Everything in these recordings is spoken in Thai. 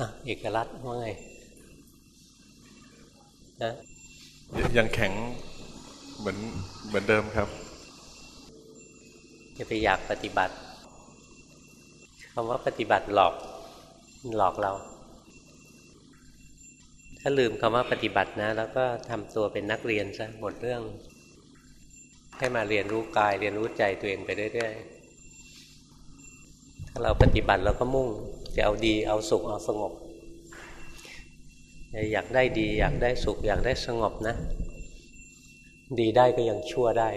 อะเอกลักษณ์ว่าไงนะยังแข็งเหมือนเหมือนเดิมครับจะไปอยากปฏิบัติคำว่าปฏิบัติหลอกหลอกเรา ถ้าลืมคำว่าปฏิบัตินะ แล้วก็ทำตัวเป็นนักเรียนซะหมดเรื่อง ให้มาเรียนรู้กายเรียนรู้ใจตัวเองไปเรื่อยๆถ้าเราปฏิบัติเราก็มุ่ง จะเอาดีเอาสุขเอาสงบ อยากได้ดีอยากได้สุข อยากได้สงบนะ ดีได้ก็ยังชั่วได้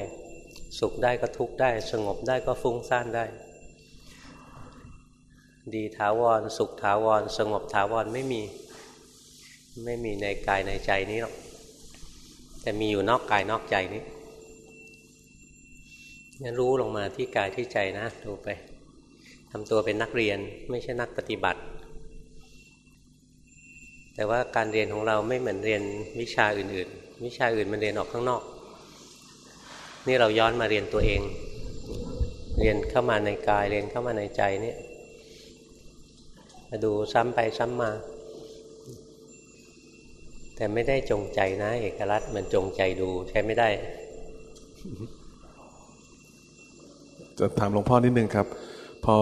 สุขได้ก็ทุกข์ได้ สงบได้ก็ฟุ้งซ่านได้ ดีถาวร สุขถาวร สงบถาวรไม่มี ไม่มีในกายในใจนี้หรอกแต่มีอยู่นอกกายนอกใจนี้นี่รู้ลงมาที่กายที่ใจนะดูไป ทำตัวเป็นนักเรียนไม่ใช่นักปฏิบัติ แต่ว่าการเรียนของเราไม่เหมือนเรียนวิชาอื่น ๆ วิชาอื่นมันเรียนออกข้างนอก นี่เราย้อนมาเรียนตัวเอง เรียนเข้ามาในกายเรียนเข้ามาในใจนี่มาดูซ้ำไปซ้ำมา แต่ไม่ได้จงใจนะ เอกลักษณ์มันจงใจดูใช้ไม่ได้ จะถามหลวงพ่อนิดนึงครับ พอ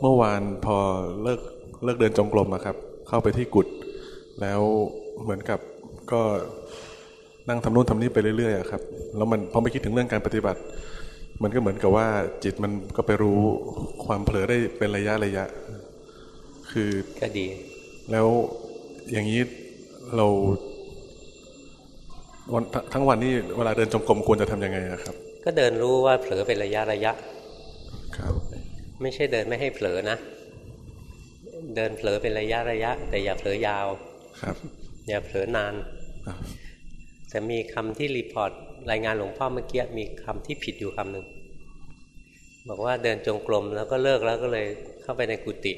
เมื่อวานพอเลิกเลิกเดินจงกรมอะครับ เข้าไปที่กุฏแล้วเหมือนกับก็นั่งทำนู่นทำนี่ไปเรื่อยๆครับแล้วมันพอไม่คิดถึงเรื่องการปฏิบัติ มันก็เหมือนกับว่าจิตมันก็ไปรู้ความเผลอได้เป็นระยะระยะ คือก็ดี แล้วอย่างนี้เราวันทั้งวันนี้เวลาเดินจงกรมควรจะทํำยังไงครับ ก็เดินรู้ว่าเผลอเป็นระยะระยะครับ ไม่ใช่เดินไม่ให้เผลอนะ เดินเผลอเป็นระยะระยะ แต่อย่าเผลอยาวครับ อย่าเผลอนานแต่มีคำที่รีพอร์ตรายงานหลวงพ่อเมื่อกี้มีคำที่ผิดอยู่คำหนึ่งบอกว่าเดินจงกรมแล้วก็เลิกแล้วก็เลยเข้าไปในกุฏิ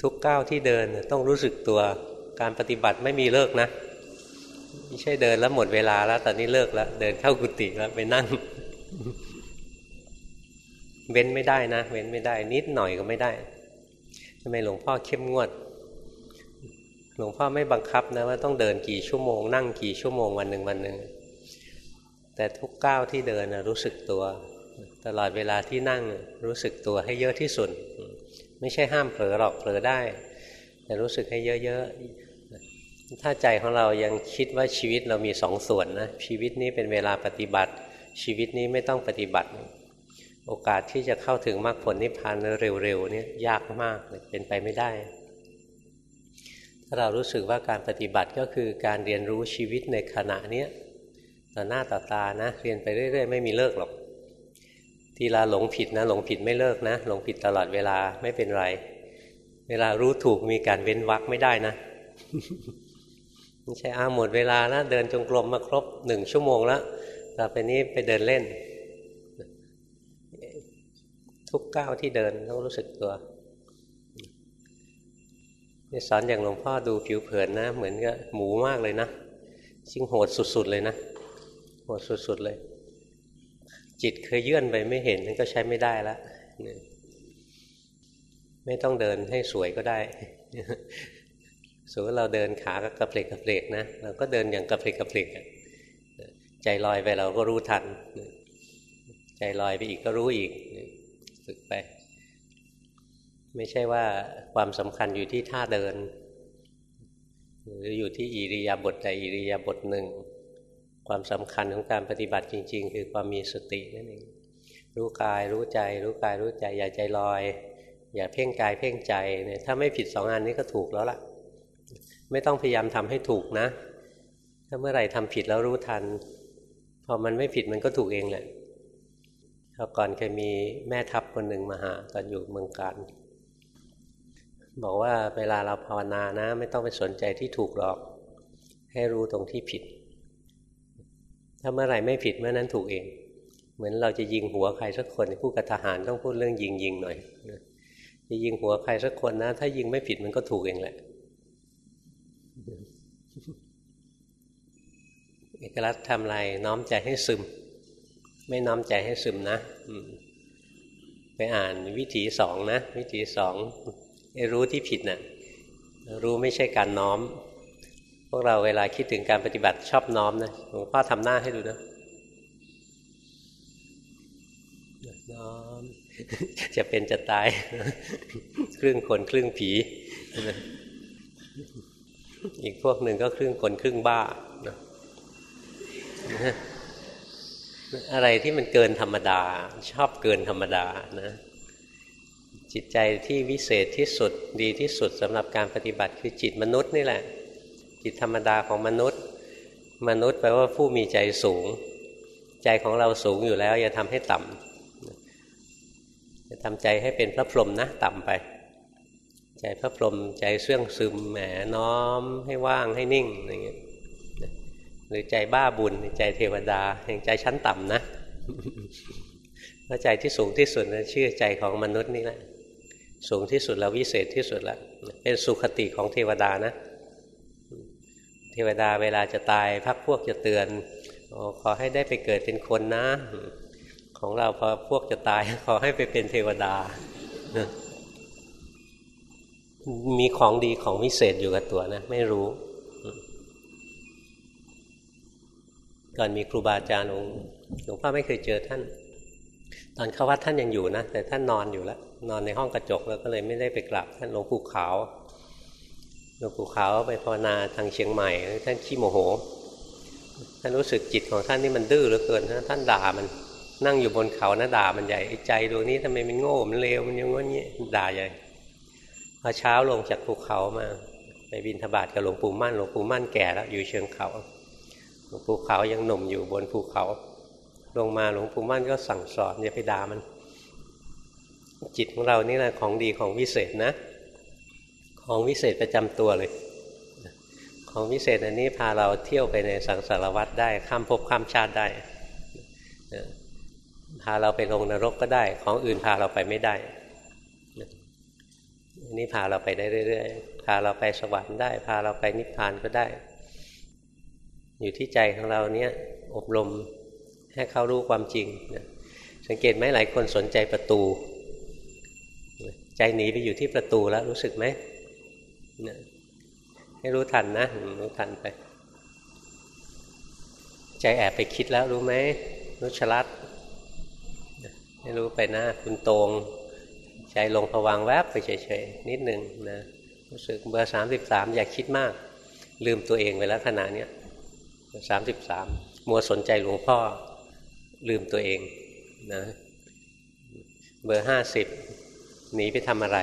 ทุกก้าวที่เดินต้องรู้สึกตัวการปฏิบัติไม่มีเลิกนะ ไม่ใช่เดินแล้วหมดเวลาแล้ว ตอนนี้เลิกแล้ว เดินเข้ากุฏิแล้วไปนั่ง เว้นไม่ได้นะ เว้นไม่ได้ นิดหน่อยก็ไม่ได้ทำไมหลวงพ่อเข้มงวด หลวงพ่อไม่บังคับนะว่าต้องเดินกี่ชั่วโมง นั่งกี่ชั่วโมงวันหนึ่งวันหนึ่งแต่ทุกก้าวที่เดินนะรู้สึกตัว ตลอดเวลาที่นั่งรู้สึกตัวให้เยอะที่สุด ไม่ใช่ห้ามเผลอหรอกเผลอได้ แต่รู้สึกให้เยอะๆถ้าใจของเรายังคิดว่าชีวิตเรามีสองส่วนนะชีวิตนี้เป็นเวลาปฏิบัติ ชีวิตนี้ไม่ต้องปฏิบัติ โอกาสที่จะเข้าถึงมรรคผลนิพพานเร็วๆนี่ยากมากเป็นไปไม่ได้ ถ้าเรารู้สึกว่าการปฏิบัติก็คือการเรียนรู้ชีวิตในขณะนี้ต่อหน้าต่อตานะเรียนไปเรื่อย ๆ ไม่มีเลิกหรอกทีลาหลงผิดนะหลงผิดไม่เลิกนะหลงผิดตลอดเวลาไม่เป็นไร เวลารู้ถูกมีการเว้นวักไม่ได้นะไม่ใช่อาหมดเวลาแล้วเดินจงกรมมาครบหนึ่งชั่วโมงแล้ว ต่อไปนี้ไปเดินเล่น ทุกก้าวที่เดินต้องรู้สึกตัวนี่สอนอย่างหลวงพ่อดูผิวเผินนะ เหมือนกับหมูมากเลยนะชิงโหดสุดๆเลยนะโหดสุดๆเลย จิตเคยเยื่อนไปไม่เห็นนั่นก็ใช้ไม่ได้แล้วไม่ต้องเดินให้สวยก็ได้สมมติเราเดินขากกระเพลกกระเพลกนะเราก็เดินอย่างกระเพลกกระเพลก ใจลอยไปเราก็รู้ทัน ใจลอยไปอีกก็รู้อีกฝึกไป ไม่ใช่ว่าความสำคัญอยู่ที่ท่าเดิน หรืออยู่ที่อิริยาบถใดอิริยาบถหนึ่ง ความสำคัญของการปฏิบัติจริง ๆ คือความมีสตินั่นเองรู้กายรู้ใจ รู้กายรู้ใจ อย่าใจลอย อย่าเพ่งกายเพ่งใจเนี่ยถ้าไม่ผิดสองอันนี้ก็ถูกแล้วล่ะ ไม่ต้องพยายามทำให้ถูกนะ ถ้าเมื่อไหร่ทำผิดแล้วรู้ทัน พอมันไม่ผิดมันก็ถูกเองแหละคราวก่อนเคยมีแม่ทัพคนหนึ่งมาหาตอนอยู่เมืองการ บอกว่าเวลาเราภาวนานะ ไม่ต้องไปสนใจที่ถูกหรอก ให้รู้ตรงที่ผิด ถ้าเมื่อไหร่ไม่ผิดเมื่อนั้นถูกเอง เหมือนเราจะยิงหัวใครสักคนผู้กทหารต้องพูดเรื่องยิงยิงหน่อยจะยิงหัวใครสักคนนะ ถ้ายิงไม่ผิดมันก็ถูกเองแหละ เอกลักษณ์ทำไรน้อมใจให้ซึม ไม่น้อมใจให้ซึมนะไปอ่านวิถีสองนะ วิถีสองรู้ที่ผิดนะ่ะ รู้ไม่ใช่การน้อม พวกเราเวลาคิดถึงการปฏิบัติชอบน้อมนะหลวงพ่อทำหน้าให้ดูนะน้อม จะเป็นจะตาย ครึ่งคนครึ่งผี อีกพวกหนึ่งก็ครึ่งคนครึ่งบ้า อะไรที่มันเกินธรรมดา ชอบเกินธรรมดานะจิตใจที่วิเศษที่สุดดีที่สุดสำหรับการปฏิบัติคือจิตมนุษย์นี่แหละ จิตธรรมดาของมนุษย์ มนุษย์แปลว่าผู้มีใจสูง ใจของเราสูงอยู่แล้ว อย่าทำให้ต่ำจะทำใจให้เป็นพระพรหมนะต่ำไป ใจพระพรหมใจเสื่องซึมแหมน้อมให้ว่างให้นิ่งอย่างเงี้ย หรือใจบ้าบุญใจเทวดาแห่งใจชั้นต่ำนะพระใจที่สูงที่สุดนะชื่อใจของมนุษย์นี่แหละ สูงที่สุดแล้ววิเศษที่สุดแล้วเป็นสุขติของเทวดานะ เทวดาเวลาจะตายพักพวกจะเตือนอขอให้ได้ไปเกิดเป็นคนนะ ของเราพอพวกจะตาย ขอให้ไปเป็นเทวดา มีของดีของวิเศษอยู่กับตัวนะ ไม่รู้ ก่อนมีครูบาอาจารย์องค์หลวงพ่อไม่เคยเจอท่าน ตอนเข้าวัดท่านยังอยู่นะ แต่ท่านนอนอยู่แล้ว นอนในห้องกระจกแล้วก็เลยไม่ได้ไปกราบท่านหลวงปู่ขาวหลวงปู่ขาวไปภาวนาทางเชียงใหม่ ท่านขี้โมโห ท่านรู้สึกจิตของท่านนี่มันดื้อเหลือเกินนะท่านด่ามันนั่งอยู่บนเขานะด่ามันใหญ่ใจดวงนี้ทำไมมันโง่มันเลวมันยังงี้ ด่าใหญ่พอเช้าลงจากภูเขามา ไปบินธบาตกับหลวงปู่มั่นหลวงปู่มั่นแก่แล้วอยู่เชิงเขา หลวงปู่เขายังหนุ่มอยู่บนภูเขา ลงมาหลวงปู่มั่นก็สั่งสอนอย่าไปด่ามัน จิตของเรานี่แหละของดีของวิเศษนะ ของวิเศษประจำตัวเลย ของวิเศษอันนี้พาเราเที่ยวไปในสังสารวัฏได้ข้ามภพข้ามชาติได้พาเราไปลงนรกก็ได้ ของอื่นพาเราไปไม่ได้นนี้พาเราไปได้เรื่อย ๆ พาเราไปสวรรค์ได้ พาเราไปนิพพานก็ได้ อยู่ที่ใจของเราเนี่ยอบรมให้เขารู้ความจริงสังเกตไหมหลายคนสนใจประตู ใจหนีไปอยู่ที่ประตูแล้วรู้สึกไหมให้รู้ทันนะรู้ทันไป ใจแอบไปคิดแล้วรู้ไหมรู้ฉลัดให้รู้ไปนะคุณตรงใจลงผวังแวบไปเฉยๆนิดหนึ่งนะรู้สึกเบอร์สามสิบสามอย่าคิดมาก ลืมตัวเองไปแล้วขณะนี้ สามสิบสามมัวสนใจหลวงพ่อลืมตัวเองนะเบอร์ห้าสิบหนีไปทำอะไร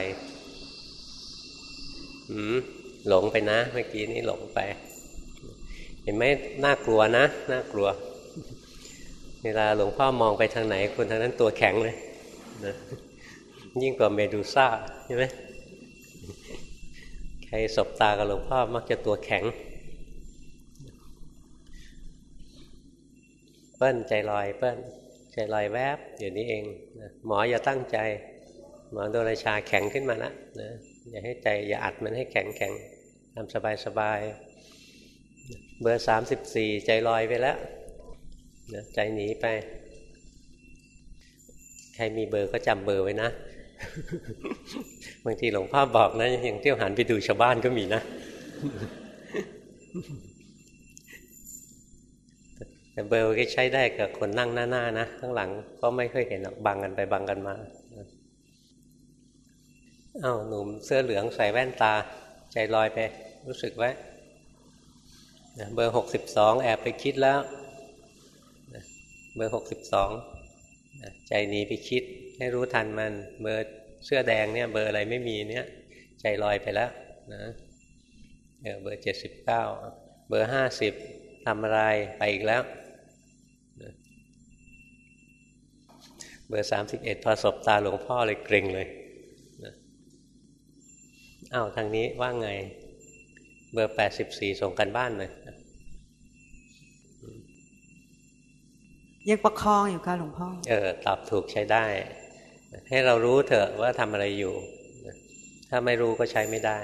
หืมหลงไปนะ เมื่อกี้นี้หลงไป เห็นไหมน่ากลัวนะ น่ากลัว เวลาหลวงพ่อมองไปทางไหน คนทางนั้นตัวแข็งเลยนะยิ่งกว่าเมดูซ่าใช่ไหมใครสบตากับหลวงพ่อมักจะตัวแข็ง ปิ้ลใจลอยเปิ้ลใจลอยแวบอยู่นี้เองนะหมออย่าตั้งใจ หมอโดนชาแข็งขึ้นมาละนะอย่าให้ใจอย่าอัดมันให้แข็งแข็งทำสบายสบายเบอร์สามสิบสี่ใจลอยไปแล้วนะใจหนีไป ใครมีเบอร์ก็จำเบอร์ไว้นะ บางทีหลวงพ่อบอกนะยังเที่ยวหันไปดูชาวบ้านก็มีนะ แต่เบอร์ก็ใช้ได้กับคนนั่งหน้าๆนะข้างหลังก็ไม่ค่อยเห็นบังกันไปบังกันมาอา้าวหนุ่มเสื้อเหลืองใส่แว่นตา ใจลอยไป รู้สึกไว้เบอร์หกสิบสองแอบไปคิดแล้ว เบอร์หกสิบสองใจหนีไปคิด ให้รู้ทันมัน เบอร์เสื้อแดงเนี่ย เบอร์อะไรไม่มีเนี่ย ใจลอยไปแล้วนะเบอร์เจ็ดสิบเก้าเบอร์ห้าสิบทำอะไรไปอีกแล้ว เบอร์สามสิบเอ็ดพอสบตาหลวงพ่อเลยเกรงเลยอ้าวทางนี้ว่าไง เบอร์แปดสิบสี่ส่งกันบ้านเลยยังประคองอยู่ค่ะหลวงพ่อ เออ ตอบถูกใช้ได้ ให้เรารู้เถอะว่าทำอะไรอยู่ ถ้าไม่รู้ก็ใช้ไม่ได้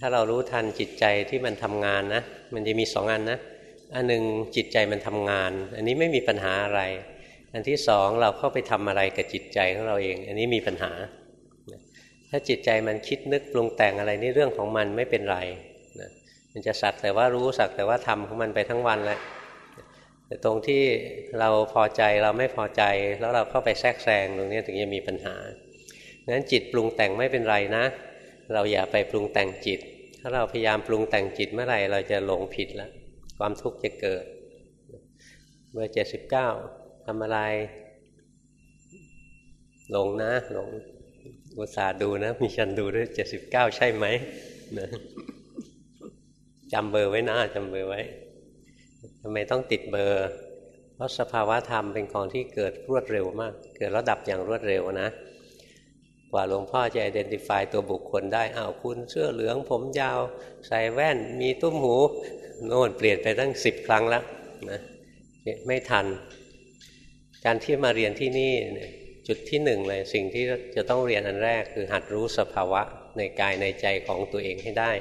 ถ้าเรารู้ทันจิตใจที่มันทำงานนะ มันจะมีสองอันนะ อันหนึ่งจิตใจมันทำงาน อันนี้ไม่มีปัญหาอะไร อันที่สองเราเข้าไปทำอะไรกับจิตใจของเราเอง อันนี้มีปัญหา ถ้าจิตใจมันคิดนึกปรุงแต่งอะไรนี่เรื่องของมันไม่เป็นไรนะมันจะสักแต่ว่ารู้สักแต่ว่าทำของมันไปทั้งวันแหละแต่ตรงที่เราพอใจเราไม่พอใจแล้วเราเข้าไปแทรกแซงตรงนี้ถึงจะมีปัญหางั้นจิตปรุงแต่งไม่เป็นไรนะ เราอย่าไปปรุงแต่งจิต ถ้าเราพยายามปรุงแต่งจิตเมื่อไหร่เราจะหลงผิดแล้วความทุกข์จะเกิดเบอร์เจ็ดสิบเก้า ทำอะไร หลงนะ หลงอุตส่าห์ดูนะ มีฉันดูด้วยเจ็ดสิบเก้าใช่ไหมนะจำเบอร์ไว้นะจำเบอร์ไว้ทำไมต้องติดเบอร์ เพราะสภาวะธรรมเป็นของที่เกิดรวดเร็วมาก เกิดแล้วดับอย่างรวดเร็วนะ กว่าหลวงพ่อจะ identify ตัวบุคคลได้อ้าวคุณเสื้อเหลืองผมยาว ใส่แว่น มีตุ้มหู โน่นเปลี่ยนไปตั้งสิบครั้งแล้วนะไม่ทัน การที่มาเรียนที่นี่จุดที่หนึ่งเลยสิ่งที่จะต้องเรียนอันแรกคือหัดรู้สภาวะในกายในใจของตัวเองให้ได้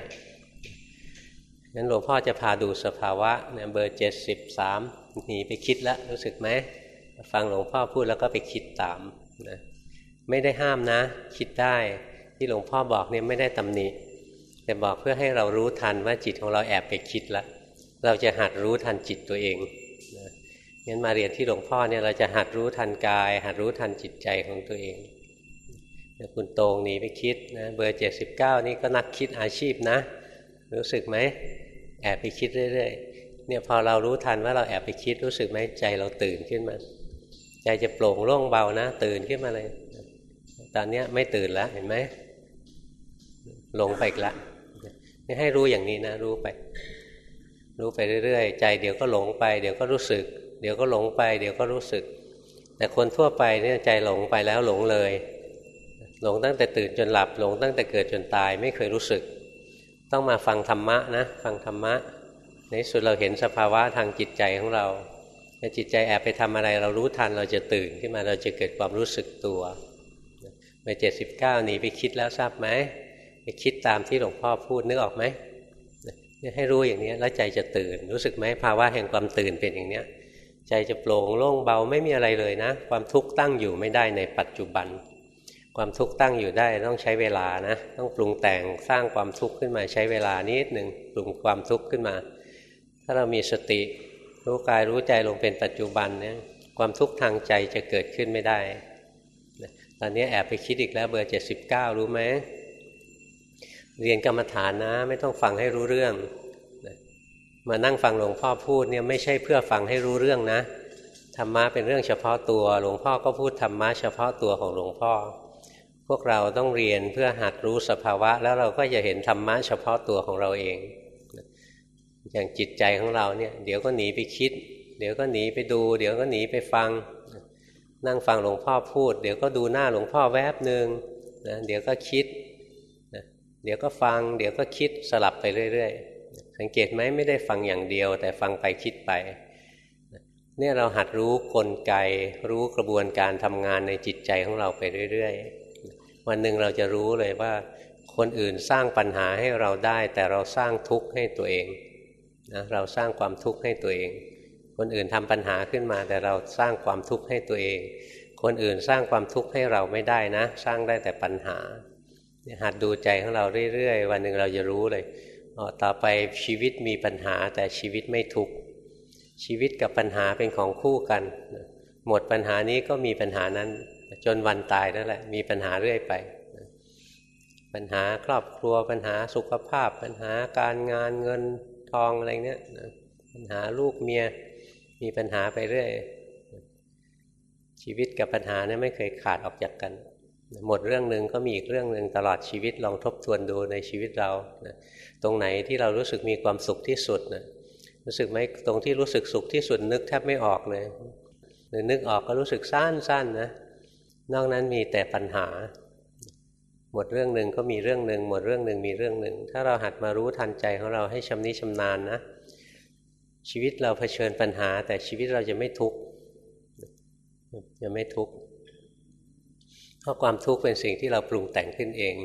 งั้นหลวงพ่อจะพาดูสภาวะเนี่ยเบอร์เจ็ดสิบสามหนีไปคิดแล้วรู้สึกไหมฟังหลวงพ่อพูดแล้วก็ไปคิดตามนะไม่ได้ห้ามนะ คิดได้ที่หลวงพ่อบอกเนี่ยไม่ได้ตำหนิแต่บอกเพื่อให้เรารู้ทันว่าจิตของเราแอบไปคิดแล้วเราจะหัดรู้ทันจิตตัวเอง งั้นมาเรียนที่หลวงพ่อเนี่ยเราจะหัดรู้ทันกาย หัดรู้ทันจิตใจของตัวเองคุณโตงหนีไปคิดนะเบอร์เจ็ดสิบเก้านี่ก็นักคิดอาชีพนะ รู้สึกไหมแอบไปคิดเรื่อยๆเนี่ยพอเรารู้ทันว่าเราแอบไปคิดรู้สึกไหมใจเราตื่นขึ้นมา ใจจะโปร่งโล่งเบานะ ตื่นขึ้นมาเลย ตอนนี้ไม่ตื่นแล้วเห็นไหมหลงไปอีกแล้วนี่ให้รู้อย่างนี้นะ รู้ไป รู้ไปเรื่อยๆ ใจเดี๋ยวก็หลงไป เดี๋ยวก็รู้สึก เดี๋ยวก็หลงไป เดี๋ยวก็รู้สึก แต่คนทั่วไปเนี่ยใจหลงไปแล้วหลงเลย หลงตั้งแต่ตื่นจนหลับหลงตั้งแต่เกิดจนตายไม่เคยรู้สึก ต้องมาฟังธรรมะนะ ฟังธรรมะ ในสุดเราเห็นสภาวะทางจิตใจของเราถ้าจิตใจแอบไปทำอะไรเรารู้ทันเราจะตื่นขึ้นมาเราจะเกิดความรู้สึกตัวไปเจ็ดสิบเก้าหนีไปคิดแล้วทราบไหมไปคิดตามที่หลวงพ่อพูดนึกออกไหมให้รู้อย่างนี้แล้วใจจะตื่น รู้สึกไหมภาวะแห่งความตื่นเป็นอย่างนี้ ใจจะโปร่งโล่งเบาไม่มีอะไรเลยนะ ความทุกข์ตั้งอยู่ไม่ได้ในปัจจุบัน ความทุกข์ตั้งอยู่ได้ต้องใช้เวลานะ ต้องปรุงแต่งสร้างความทุกข์ขึ้นมาใช้เวลานิดหนึ่งปรุงความทุกข์ขึ้นมา ถ้าเรามีสติรู้กายรู้ใจลงเป็นปัจจุบันเนี่ยความทุกข์ทางใจจะเกิดขึ้นไม่ได้ตอนนี้แอบไปคิดอีกแล้วเบอร์เจ็ดสิบเก้ารู้ไหมเรียนกรรมฐานนะ ไม่ต้องฟังให้รู้เรื่อง มานั่งฟังหลวงพ่อพูดเนี่ยไม่ใช่เพื่อฟังให้รู้เรื่องนะธรรมะเป็นเรื่องเฉพาะตัว หลวงพ่อก็พูดธรรมะเฉพาะตัวของหลวงพ่อ พวกเราต้องเรียนเพื่อหัดรู้สภาวะ แล้วเราก็จะเห็นธรรมะเฉพาะตัวของเราเอง อย่างจิตใจของเราเนี่ยเดี๋ยวก็หนีไปคิด เดี๋ยวก็หนีไปดู เดี๋ยวก็หนีไปฟัง นั่งฟังหลวงพ่อพูด เดี๋ยวก็ดูหน้าหลวงพ่อแวบหนึ่งนะเดี๋ยวก็คิดนะเดี๋ยวก็ฟัง เดี๋ยวก็คิดสลับไปเรื่อย ๆ สังเกตไหมไม่ได้ฟังอย่างเดียว แต่ฟังไปคิดไปเนี่ยเราหัดรู้กลไก รู้กระบวนการทำงานในจิตใจของเราไปเรื่อยๆ วันหนึ่งเราจะรู้เลยว่า คนอื่นสร้างปัญหาให้เราได้ แต่เราสร้างทุกข์ให้ตัวเองนะเราสร้างความทุกข์ให้ตัวเอง คนอื่นทำปัญหาขึ้นมา แต่เราสร้างความทุกข์ให้ตัวเอง คนอื่นสร้างความทุกข์ให้เราไม่ได้นะ สร้างได้แต่ปัญหาหัดดูใจของเราเรื่อยๆ วันหนึ่งเราจะรู้เลย ต่อไปชีวิตมีปัญหาแต่ชีวิตไม่ทุกข์ชีวิตกับปัญหาเป็นของคู่กัน หมดปัญหานี้ก็มีปัญหานั้น จนวันตายนั่นแหละ มีปัญหาเรื่อยไป ปัญหาครอบครัวปัญหาสุขภาพ ปัญหาการงานเงินทองอะไรเนี้ยปัญหาลูกเมียมีปัญหาไปเรื่อย ชีวิตกับปัญหาเนี่ยไม่เคยขาดออกจากกัน หมดเรื่องหนึ่งก็มีอีกเรื่องหนึ่งตลอดชีวิตลองทบทวนดูในชีวิตเรา ตรงไหนที่เรารู้สึกมีความสุขที่สุดนะรู้สึกไหมตรงที่รู้สึกสุขที่สุดนึกแทบไม่ออกเลยหรือนึกออกก็รู้สึกสั้นๆนนะนอกนั้นมีแต่ปัญหา หมดเรื่องหนึ่งก็มีเรื่องหนึ่งหมดเรื่องหนึ่งมีเรื่องหนึ่ง ถ้าเราหัดมารู้ทันใจของเราให้ชำนิชำนาญนะ ชีวิตเราเผชิญปัญหา แต่ชีวิตเราจะไม่ทุกข์จะไม่ทุกข์เพราะความทุกข์เป็นสิ่งที่เราปรุงแต่งขึ้นเอง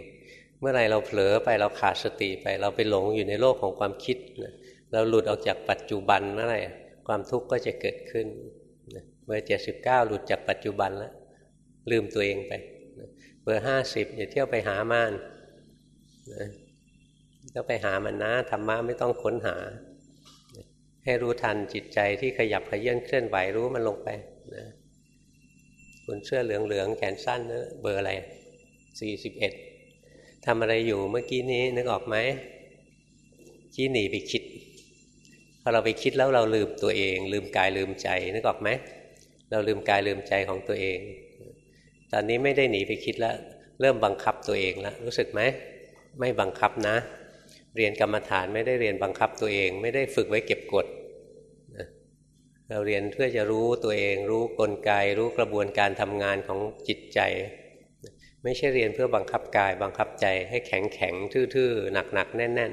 มื่อไรเราเผลอไปเราขาดสติไป เราไปหลงอยู่ในโลกของความคิดเราหลุดออกจากปัจจุบันเมื่อไรความทุกข์ก็จะเกิดขึ้นเบอร์เจ็ดสิบเก้าหลุดจากปัจจุบันแล้วลืมตัวเองไปเบอร์ห้าสิบอย่าเที่ยวไปหามันต้องไปหามันนะธรรมะไม่ต้องค้นหา ให้รู้ทันจิตใจที่ขยับขยื่นเคลื่อนไหวรู้มันลงไปนะคุณเสื้อเหลืองๆแขนสั้นนะเบอร์อะไรสี่สิบเอ็ด ทำอะไรอยู่เมื่อกี้นี้นึกออกไหมขี้หนีไปคิดพอเราไปคิดแล้วเราลืมตัวเอง ลืมกายลืมใจนึกออกไหมเราลืมกายลืมใจของตัวเอง ตอนนี้ไม่ได้หนีไปคิดแล้ว เริ่มบังคับตัวเองแล้วรู้สึกไหมไม่บังคับนะ เรียนกรรมฐานไม่ได้เรียนบังคับตัวเอง ไม่ได้ฝึกไว้เก็บกดเราเรียนเพื่อจะรู้ตัวเอง รู้กลไก รู้กระบวนการทำงานของจิตใจ ไม่ใช่เรียนเพื่อบังคับกาย บังคับใจให้แข็งแข็งทื่อๆหนักๆแน่น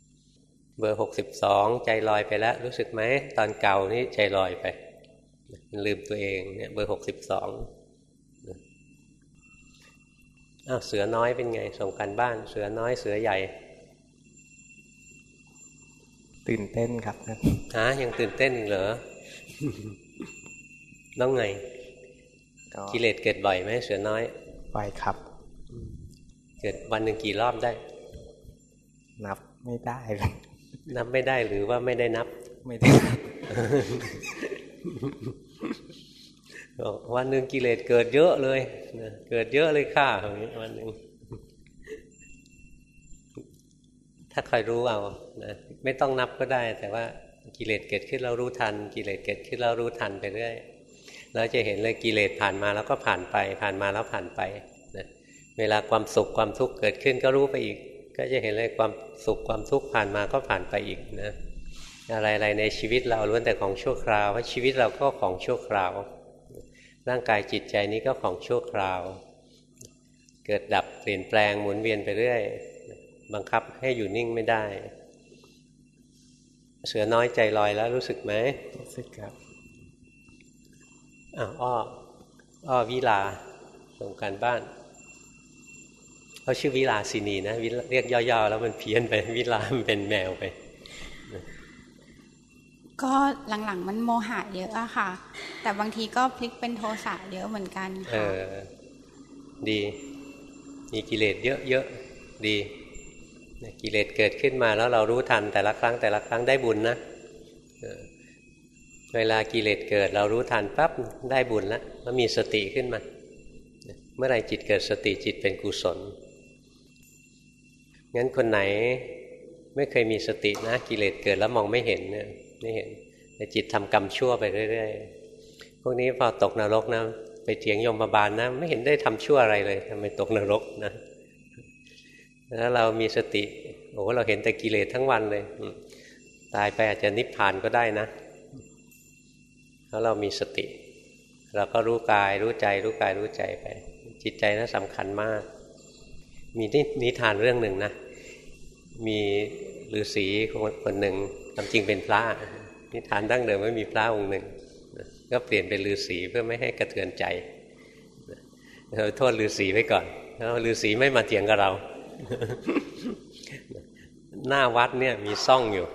ๆ เบอร์หกสิบสองใจลอยไปแล้ว รู้สึกไหมตอนเก่านี่ใจลอยไป ลืมตัวเองเนี่ยเบอร์หกสิบสองอ้าวเสือน้อยเป็นไง ส่งกันบ้าน เสือน้อยเสือใหญ่ ตื่นเต้นครับครับฮะยังตื่นเต้นอีกเหรอต้องไงกิเลสเกิดบ่อยไหมเสือน้อย บ่อยครับ เกิดวันหนึ่งกี่รอบได้ นับไม่ได้นับไม่ได้หรือว่าไม่ได้นับ ไม่ได้วันหนึ่งกิเลสเกิดเยอะเลยเกิดเยอะเลยค่ะวันหนึ่งถ้าคอยรู้เอานะไม่ต้องนับก็ได้ แต่ว่ากิเลสเกิดขึ้นเรารู้ทัน กิเลสเกิดขึ้นเรารู้ทันไปเรื่อย แล้วจะเห็นเลยกิเลสผ่านมาแล้วก็ผ่านไปผ่านมาแล้วผ่านไปนะเวลาความสุขความทุกข์เกิดขึ้นก็รู้ไปอีก ก็จะเห็นเลยความสุขความทุกข์ผ่านมาก็ผ่านไปอีกนะอะไรๆในชีวิตเราล้วนแต่ของชั่วคราวเพราะชีวิตเราก็ของชั่วคราว ร่างกายจิตใจนี้ก็ของชั่วคราว เกิดดับเปลี่ยนแปลงหมุนเวียนไปเรื่อย บังคับให้อยู่นิ่งไม่ได้ เสือน้อยใจลอยแล้วรู้สึกไหมรู้สึกครับ อ้าวอ้ออ้อวิลาส่งการบ้านเขาชื่อวิลาสินีนะเรียกย่อๆแล้วมันเพี้ยนไป วิลามันเป็นแมวไป ก็หลังๆมันโมหะเยอะอะค่ะ แต่บางทีก็พลิกเป็นโทสะเยอะเหมือนกันค่ะดี มีกิเลสเยอะๆดีกิเลสเกิดขึ้นมาแล้วเรารู้ทันแต่ละครั้งแต่ละครั้งได้บุญนะ เวลากิเลสเกิด เรารู้ทันปั๊บได้บุญแล้วแล้วมีสติขึ้นมาเมื่อไรจิตเกิดสติจิตเป็นกุศลงั้นคนไหนไม่เคยมีสตินะกิเลสเกิดแล้วมองไม่เห็นเนี่ยไม่เห็นแต่จิตทำกรรมชั่วไปเรื่อยๆพวกนี้พอตกนรกนะไปเถียงยมบาลนะ ไม่เห็นได้ทำชั่วอะไรเลยทำไมตกนรกนะแล้วเรามีสติโอ้เราเห็นแต่กิเลสทั้งวันเลย ตายไปอาจจะนิพพานก็ได้นะ แล้วเรามีสติ เราก็รู้กายรู้ใจรู้กายรู้ใจไป จิตใจนั้นสำคัญมาก มีนิทานเรื่องหนึ่งนะ มีฤาษีคนหนึ่งความจริงเป็นพระนิทานดั้งเดิมไม่มีพระองค์หนึ่งก็เปลี่ยนเป็นฤาษีเพื่อไม่ให้กระเทือนใจเราโทษฤาษีไว้ก่อนแล้วฤาษีไม่มาเถียงกับเรา หน้าวัดเนี่ยมีซ่องอยู่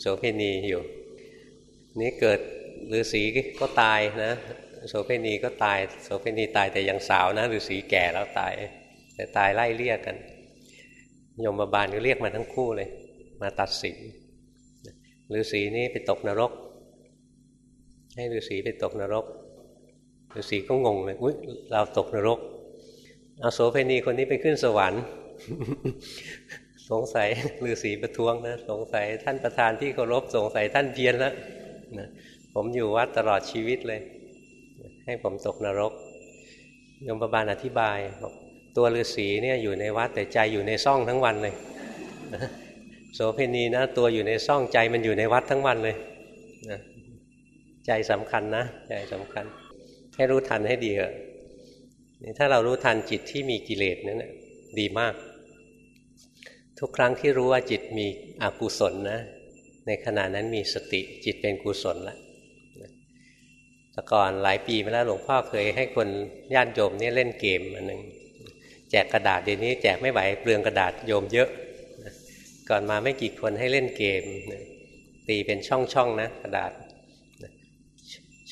โสเภณีอยู่ นี่เกิดฤาษีก็ตายนะโสเภณีก็ตายโสเภณีตายแต่ยังสาวนะฤาษีแก่แล้วตาย แต่ตายไล่เรียกกันยมบาลก็เรียกมาทั้งคู่เลย มาตัดสินฤาษีนี้ไปตกนรก ให้ฤาษีไปตกนรกฤาษีก็งงเลยอุ้ยเราตกนรกเอาโสเภณีคนนี้ไปขึ้นสวรรค์สงสัยฤาษีประท้วงนะ สงสัยท่านประธานที่เคารพสงสัยท่านเพี้ยนแล้ว นะผมอยู่วัดตลอดชีวิตเลย ให้ผมตกนรกยมบาลอธิบายบอกตัวฤาษีเนี่ยอยู่ในวัดแต่ใจอยู่ในซ่องทั้งวันเลยโสเพณีนะตัวอยู่ในซ่องใจมันอยู่ในวัดทั้งวันเลยนะใจสำคัญนะใจสำคัญ ให้รู้ทันให้ดีเถอะถ้าเรารู้ทันจิตที่มีกิเลสนั้นดีมาก ทุกครั้งที่รู้ว่าจิตมีอกุศลนะ ในขณะนั้นมีสติจิตเป็นกุศลแล้วแต่ก่อนหลายปีมาแล้วหลวงพ่อเคยให้คนญาติโยมนี่เล่นเกมอันหนึ่งแจกกระดาษเดี๋ยวนี้แจกไม่ไหวเปลืองกระดาษโยมเยอะ ก่อนมาไม่กี่คนให้เล่นเกม ตีเป็นช่องๆนะกระดาษ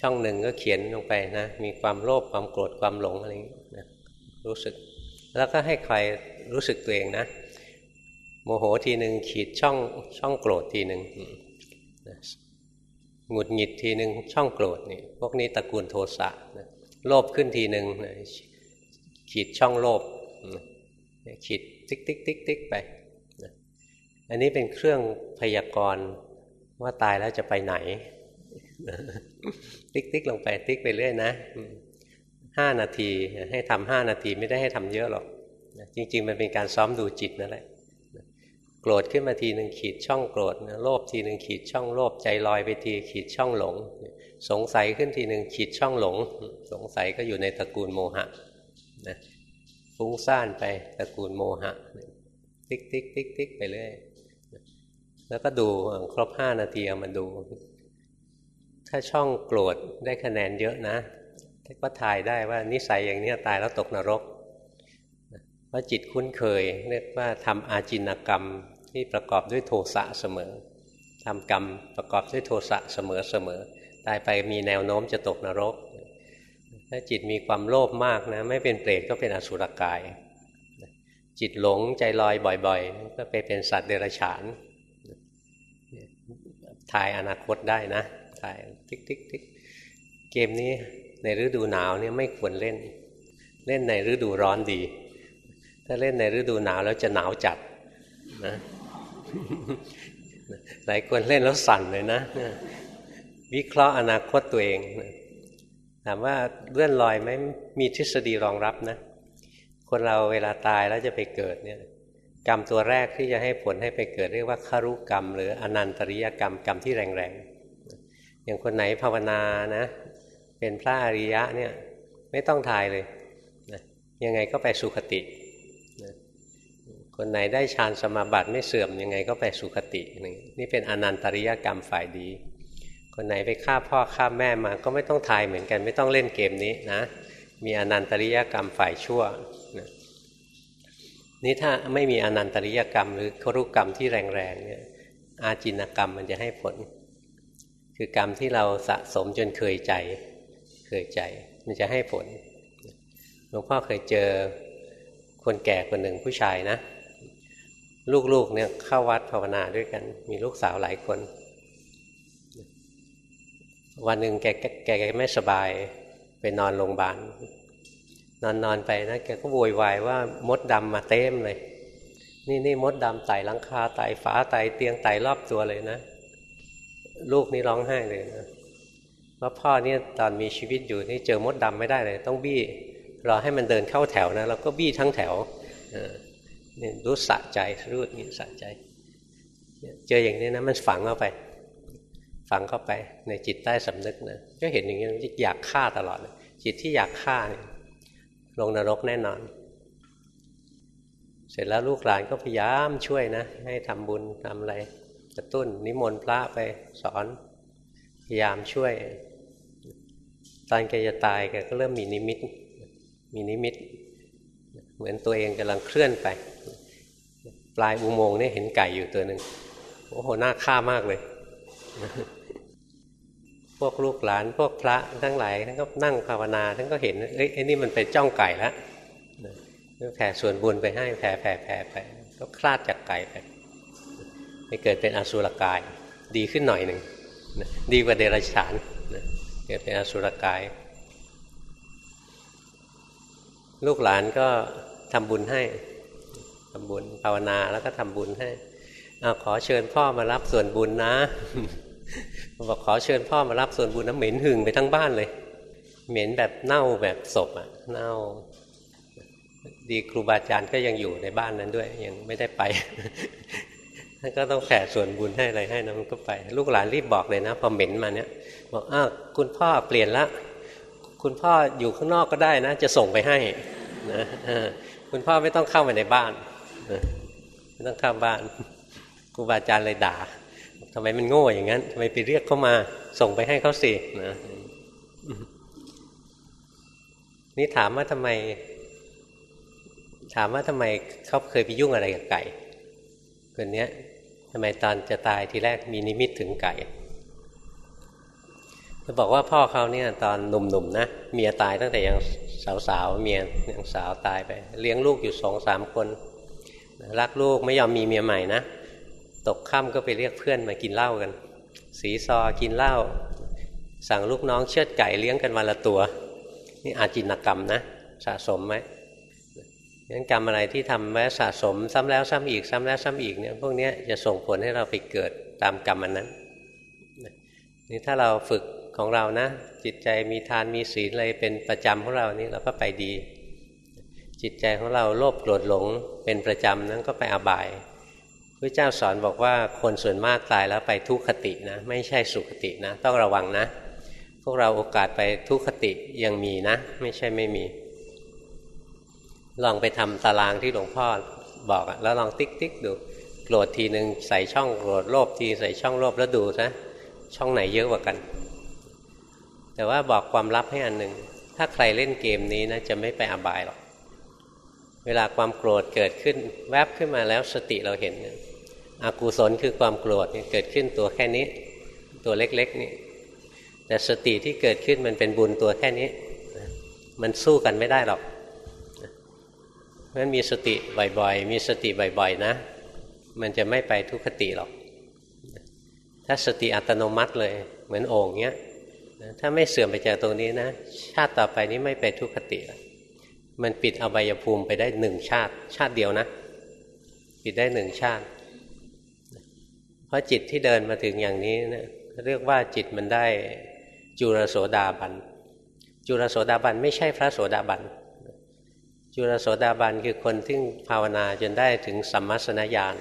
ช่องหนึ่งก็เขียนลงไปนะ มีความโลภความโกรธความหลงอะไรอย่างนี้รู้สึก แล้วก็ให้ใครรู้สึกตัวเองนะ โมโหทีหนึ่งขีดช่องช่องโกรธทีหนึ่งหงุดหงิดทีหนึ่งช่องโกรธนี่พวกนี้ตระกูลโทสะนะโลภขึ้นทีหนึ่งขีดช่องโลภขีดติ๊กติ๊กติ๊กติ๊กไปอันนี้เป็นเครื่องพยากรณ์ว่าตายแล้วจะไปไหน ติ๊กติ๊กลงไปติ๊กไปเรื่อยนะห้านาทีให้ทำห้านาทีไม่ได้ให้ทำเยอะหรอกจริง ๆ มันเป็นการซ้อมดูจิตนั่นแหละ โกรธขึ้นมาทีหนึ่งขีดช่องโกรธโลภทีหนึ่งขีดช่องโลภใจลอยไปทีขีดช่องหลง สงสัยขึ้นทีหนึ่งขีดช่องหลง สงสัยก็อยู่ในตระกูลโมหะนะฟุ้งซ่านไปตระกูลโมหะ ติ๊กติ๊กติ๊กติ๊กไปเรื่อยแล้วก็ดูครบห้านาทีเอามาดู ถ้าช่องโกรธได้คะแนนเยอะนะก็ทายได้ว่านิสัยอย่างนี้ตายแล้วตกนรก เพราะจิตคุ้นเคยเรียกว่าทำอาจิณกรรมที่ประกอบด้วยโทสะเสมอทำกรรมประกอบด้วยโทสะเสมอเสมอตายไปมีแนวโน้มจะตกนรก ถ้าจิตมีความโลภมากนะ ไม่เป็นเปรตก็เป็นอสุรกาย จิตหลงใจลอยบ่อยๆ ก็ไปเป็นสัตว์เดรัจฉานทายอนาคตได้นะทายติ๊กติ๊กติ๊กเกมนี้ในฤดูหนาวเนี่ยไม่ควรเล่น เล่นในฤดูร้อนดี ถ้าเล่นในฤดูหนาวแล้วจะหนาวจัดนะหลายคนเล่นแล้วสั่นเลยนะ วิเคราะห์อนาคตตัวเอง ถามว่าเลื่อนลอยไหมมีทฤษฎีรองรับนะ คนเราเวลาตายแล้วจะไปเกิดเนี่ยกรรมตัวแรกที่จะให้ผลให้ไปเกิดเรียกว่าคารุกรรม หรืออนันตริยกรรมกรรมที่แรงๆ อย่างคนไหนภาวนานะ เป็นพระอริยะเนี่ยไม่ต้องทายเลยนะยังไงก็ไปสุคติ คนไหนได้ฌานสมาบัติไม่เสื่อมยังไงก็ไปสุคตินี่เป็นอนันตริยกรรมฝ่ายดี คนไหนไปฆ่าพ่อฆ่าแม่มาก็ไม่ต้องทายเหมือนกัน ไม่ต้องเล่นเกมนี้นะ มีอนันตริยกรรมฝ่ายชั่วนะนี่ถ้าไม่มีอนันตริยกรรม หรือครุกรรมที่แรงๆเนี่ยอาจินกรรมมันจะให้ผล คือกรรมที่เราสะสมจนเคยใจ เคยใจ มันจะให้ผลหลวงพ่อเคยเจอคนแก่คนหนึ่งผู้ชายนะ ลูกๆเนี่ยเข้าวัดภาวนาด้วยกัน มีลูกสาวหลายคน วันหนึ่งแกแกแกไม่สบายไปนอนโรงพยาบาลนอนนอนไปนะแกก็โวยวายว่ามดดำมาเต็มเลย นี่นี่มดดำไต่หลังคาไต่ฝาไต่เตียงไต่รอบตัวเลยนะ ลูกนี่ร้องไห้เลยนะว่าพ่อเนี่ยตอนมีชีวิตอยู่นี่เจอมดดำไม่ได้เลย ต้องบี้รอให้มันเดินเข้าแถวนะเราก็บี้ทั้งแถว นี่รู้สะใจรู้นี่สะใจ เจออย่างนี้นะมันฝังเข้าไป ฝังเข้าไปในจิตใต้สำนึกนะก็เห็นอย่างนี้อยากฆ่าตลอดเลยจิตที่อยากฆ่าเนี่ยลงนรกแน่นอน เสร็จแล้วลูกหลานก็พยายามช่วยนะ ให้ทำบุญทำอะไรกระตุ้นนิมนต์พระไปสอน พยายามช่วย ตอนแกจะตายแกก็เริ่มมีนิมิต มีนิมิต เหมือนตัวเองกำลังเคลื่อนไป ปลายอุโมงค์นี่เห็นไก่อยู่ตัวหนึ่งโอ้โหน่าฆ่ามากเลย พวกลูกหลานพวกพระทั้งหลายท่านก็นั่งภาวนาท่านก็เห็นเอ้ยไอ้นี่มันเป็นจ้องไก่แล้วแผ่ส่วนบุญไปให้แผ่แผ่แผ่ไปก็คลาดจากไก่ไปไปเกิดเป็นอสุรกาย ดีขึ้นหน่อยหนึ่งดีกว่าเดรัจฉานเกิดเป็นอสุรกาย ลูกหลานก็ทำบุญให้ทำบุญภาวนาแล้วก็ทำบุญให้เอาขอเชิญพ่อมารับส่วนบุญนะบอกขอเชิญพ่อมารับส่วนบุญน้ำเหม็นหึงไปทั้งบ้านเลย เหม็นแบบเน่าแบบศพอะ เน่า ดีครูบาอาจารย์ก็ยังอยู่ในบ้านนั้นด้วย ยังไม่ได้ไปท่านก็ต้องแผ่ส่วนบุญให้อะไรให้นะมันก็ไป ลูกหลานรีบบอกเลยนะ พอเหม็นมาเนี้ยบอกอ้าวคุณพ่อเปลี่ยนละ คุณพ่ออยู่ข้างนอกก็ได้นะ จะส่งไปให้นะคุณพ่อไม่ต้องเข้ามาในบ้านไม่ต้องเข้าบ้านครูบาอาจารย์เลยด่าทำไมมันโง่อย่างนั้นทำไมไปเรียกเขามา ส่งไปให้เขาสินะนี่ถามว่าทำไม ถามว่าทำไมเขาเคยไปยุ่งอะไรกับไก่คนนี้ทำไมตอนจะตายทีแรกมีนิมิตถึงไก่ จะบอกว่าพ่อเขาเนี่ยตอนหนุ่มๆนะเมียตายตั้งแต่ยังสาวๆเมียยังสาวตายไป เลี้ยงลูกอยู่สองสามคน รักลูกไม่ยอมมีเมียใหม่นะตกค่ำก็ไปเรียกเพื่อนมากินเหล้ากัน สีซอกินเหล้าสั่งลูกน้องเชือดไก่เลี้ยงกันวันละตัว นี่อาจินกรรมนะสะสมไหมงั้นกรรมอะไรที่ทำไว้สะสมซ้ำแล้วซ้ำอีกซ้ำแล้วซ้ำอีกเนี่ยพวกนี้จะส่งผลให้เราไปเกิดตามกรรมอันนั้นนี่ถ้าเราฝึก ของเรานะ จิตใจมีทานมีศีลอะไรเป็นประจำของเรานี่เราก็ไปดี จิตใจของเราโลภโกรธหลงเป็นประจำนั้นก็ไปอบายพระเจ้าสอนบอกว่าคนส่วนมากตายแล้วไปทุกขตินะ ไม่ใช่สุขตินะ ต้องระวังนะ พวกเราโอกาสไปทุกขติยังมีนะ ไม่ใช่ไม่มี ลองไปทำตารางที่หลวงพ่อบอกอะแล้วลองติ๊กติ๊กดูโกรธทีหนึ่งใส่ช่องโกรธโลภทีใส่ช่องโลภแล้วดูนะช่องไหนเยอะกว่ากัน แต่ว่าบอกความลับให้อันหนึ่ง ถ้าใครเล่นเกมนี้นะจะไม่ไปอบายหรอก เวลาความโกรธเกิดขึ้นแวบขึ้นมาแล้วสติเราเห็นอากุศลคือความโกรธเกิดขึ้นตัวแค่นี้ ตัวเล็กๆนี่ แต่สติที่เกิดขึ้นมันเป็นบุญตัวแค่นี้ มันสู้กันไม่ได้หรอกเพราะฉะนั้นมีสติบ่อยๆ มีสติบ่อยๆนะ มันจะไม่ไปทุกขติหรอก ถ้าสติอัตโนมัติเลย เหมือนโอ่งเงี้ย ถ้าไม่เสื่อมไปจากตรงนี้นะชาติต่อไปนี้ไม่ไปทุกขติมันปิดอบายภูมิไปได้หนึ่งชาติ ชาติเดียวนะ ปิดได้หนึ่งชาติ เพราะจิตที่เดินมาถึงอย่างนี้เนะเรียกว่าจิตมันได้จุรโสดาบัน จุรโสดาบันไม่ใช่พระโสดาบัน จุรโสดาบันคือคนที่ภาวนาจนได้ถึงสัมมาสนญาณ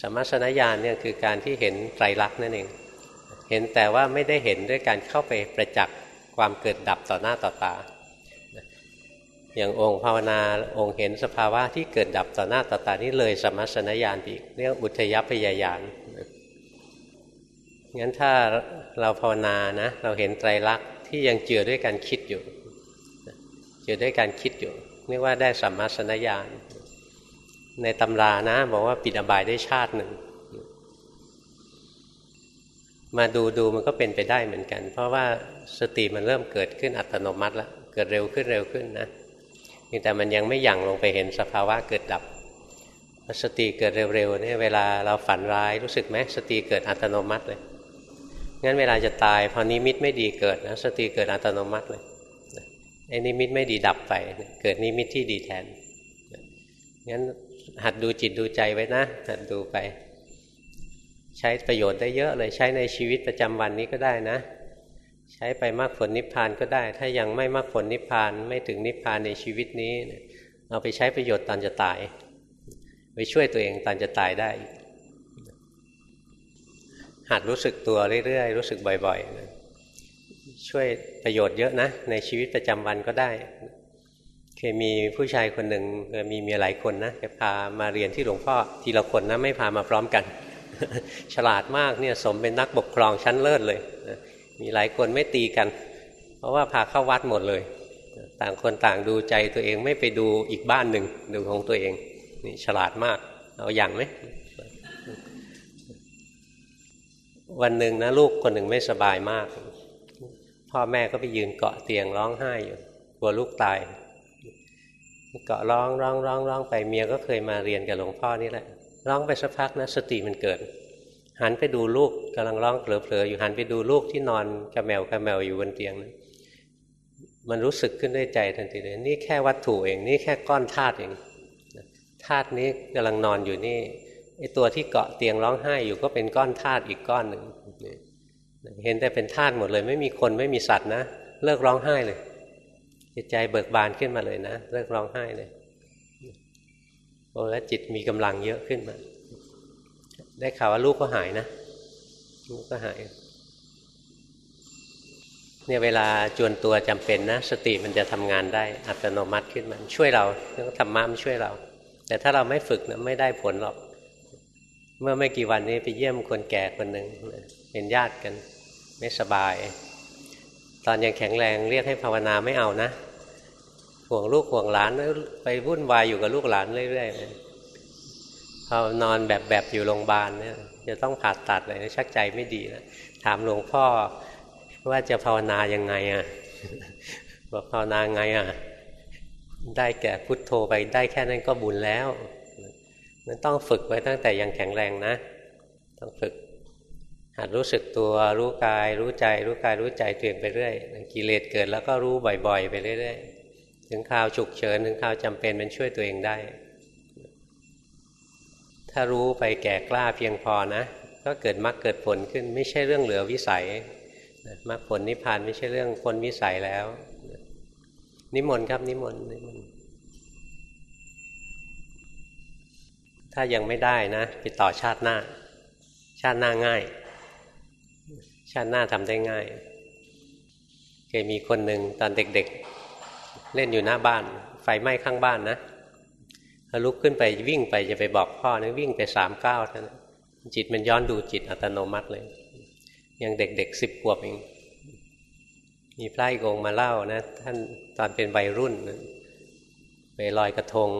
สัมมาสนญาณเนี่ยคือการที่เห็นไตรลักษณ์นั่นเอง เห็นแต่ว่าไม่ได้เห็นด้วยการเข้าไปประจักษ์ความเกิดดับต่อหน้าต่อตา อย่างองค์ภาวนาองค์เห็นสภาวะที่เกิดดับต่อหน้าต่อตานี่เลยสัมมาสนญาณอีกเรียกอุทยพยายานงั้นถ้าเราภาวนานะเราเห็นไตรลักษณ์ที่ยังเจือด้วยการคิดอยู่ เจือด้วยการคิดอยู่เรียกว่าได้สัมมาสนญาณในตำรานะบอกว่าปิดอบายได้ชาติหนึ่ง มาดูดูมันก็เป็นไปได้เหมือนกัน เพราะว่าสติมันเริ่มเกิดขึ้นอัตโนมัติแล้วเกิดเร็วขึ้นเร็วขึ้นนะแต่มันยังไม่ยั่งลงไปเห็นสภาวะเกิดดับ สติเกิดเร็วๆเนี่ยเวลาเราฝันร้ายรู้สึกไหมสติเกิดอัตโนมัติเลยงั้นเวลาจะตายพอนิมิตไม่ดีเกิดนะสติเกิดอัตโนมัติเลยไอ้นิมิตไม่ดีดับไป เกิดนิมิตที่ดีแทนงั้นหัดดูจิตดูใจไว้นะหัดดูไป ใช้ประโยชน์ได้เยอะเลยใช้ในชีวิตประจำวันนี้ก็ได้นะ ใช้ไปมากผลนิพพานก็ได้ ถ้ายังไม่มากผลนิพพานไม่ถึงนิพพานในชีวิตนี้ เอาไปใช้ประโยชน์ตอนจะตาย ไปช่วยตัวเองตอนจะตายได้หัดรู้สึกตัวเรื่อยๆ รู้สึกบ่อยๆช่วยประโยชน์เยอะนะ ในชีวิตประจำวันก็ได้ เคยมีผู้ชายคนหนึ่งมีเมียหลายคนนะพามาเรียนที่หลวงพ่อทีละคนนะไม่พามาพร้อมกัน ฉลาดมากเนี่ยสมเป็นนักปกครองชั้นเลิศเลย มีหลายคนไม่ตีกัน เพราะว่าพาเข้าวัดหมดเลย ต่างคนต่างดูใจตัวเองไม่ไปดูอีกบ้านหนึ่งดูของตัวเองนี่ฉลาดมาก เอาอย่างไหมวันหนึ่งนะลูกคนหนึ่งไม่สบายมาก พ่อแม่ก็ไปยืนเกาะเตียงร้องไห้อยู่กลัวลูกตายเกาะร้องร้องร้องร้องไปเมียก็เคยมาเรียนกับหลวงพ่อนี่แหละ ร้องไปสักพักนะสติมันเกิด หันไปดูลูกกำลังร้องเผลอๆอยู่หันไปดูลูกที่นอนกระแมวกระแมวอยู่บนเตียงนะมันรู้สึกขึ้นด้วยใจทันทีเลยนี่แค่วัตถุเอง นี่แค่ก้อนธาตุเองธาตุนี้กำลังนอนอยู่นี่ไอตัวที่เกาะเตียงร้องไห้อยู่ก็เป็นก้อนธาตุอีกก้อนหนึ่งเห็นแต่เป็นธาตุหมดเลย ไม่มีคนไม่มีสัตว์นะ เลิกร้องไห้เลยจิตใจเบิกบานขึ้นมาเลยนะ เลิกร้องไห้เลย โอ้แล้วจิตมีกำลังเยอะขึ้นมา ได้ข่าวว่าลูกก็หายนะ ลูกก็หาย เนี่ยเวลาจวนตัวจำเป็นนะ สติมันจะทำงานได้อัตโนมัติขึ้นมาช่วยเราเรื่องธรรมะมันช่วยเรา แต่ถ้าเราไม่ฝึกนะไม่ได้ผลหรอก เมื่อไม่กี่วันนี้ไปเยี่ยมคนแก่คนหนึ่งเป็นญาติกัน ไม่สบาย ตอนยังแข็งแรงเรียกให้ภาวนาไม่เอานะ ห่วงลูกห่วงหลานไปวุ่นวายอยู่กับลูกหลานเรื่อยๆเลยพอนอนแบบแบบอยู่โรงพยาบาลเนี่ยจะต้องผ่าตัดเลยชักใจไม่ดีนะถามหลวงพ่อว่าจะภาวนายังไงอะบอกภาวนาไงอะได้แก่พุทโธไปได้แค่นั้นก็บุญแล้วมันต้องฝึกไว้ตั้งแต่ยังแข็งแรงนะ ต้องฝึก หัดรู้สึกตัวรู้กาย รู้ใจ รู้กายรู้ใจเปลี่ยนไปเรื่อยกิเลสเกิดแล้วก็รู้บ่อย ๆ ไปเรื่อยๆ ถึงข่าวฉุกเฉินถึงข่าวจำเป็นมันช่วยตัวเองได้ ถ้ารู้ไปแก่กล้าเพียงพอนะ ก็เกิดมรรคเกิดผลขึ้นไม่ใช่เรื่องเหลือวิสัยมรรคผลนิพพานไม่ใช่เรื่องพ้นวิสัยแล้ว นิมนต์ครับนิมนต์นิมนต์ถ้ายังไม่ได้นะไปต่อชาติหน้า ชาติหน้าง่าย ชาติหน้าทำได้ง่ายเคยมีคนหนึ่งตอนเด็ก ๆ เล่นอยู่หน้าบ้าน ไฟไหม้ข้างบ้านนะลุกขึ้นไปวิ่งไปจะไปบอกพ่อนะวิ่งไปสามเก้าท่านจิตมันย้อนดูจิตอัตโนมัติเลย ยังเด็กๆสิบขวบเองมีพระอีกองมาเล่านะ ท่านตอนเป็นวัยรุ่นไปลอยกระทง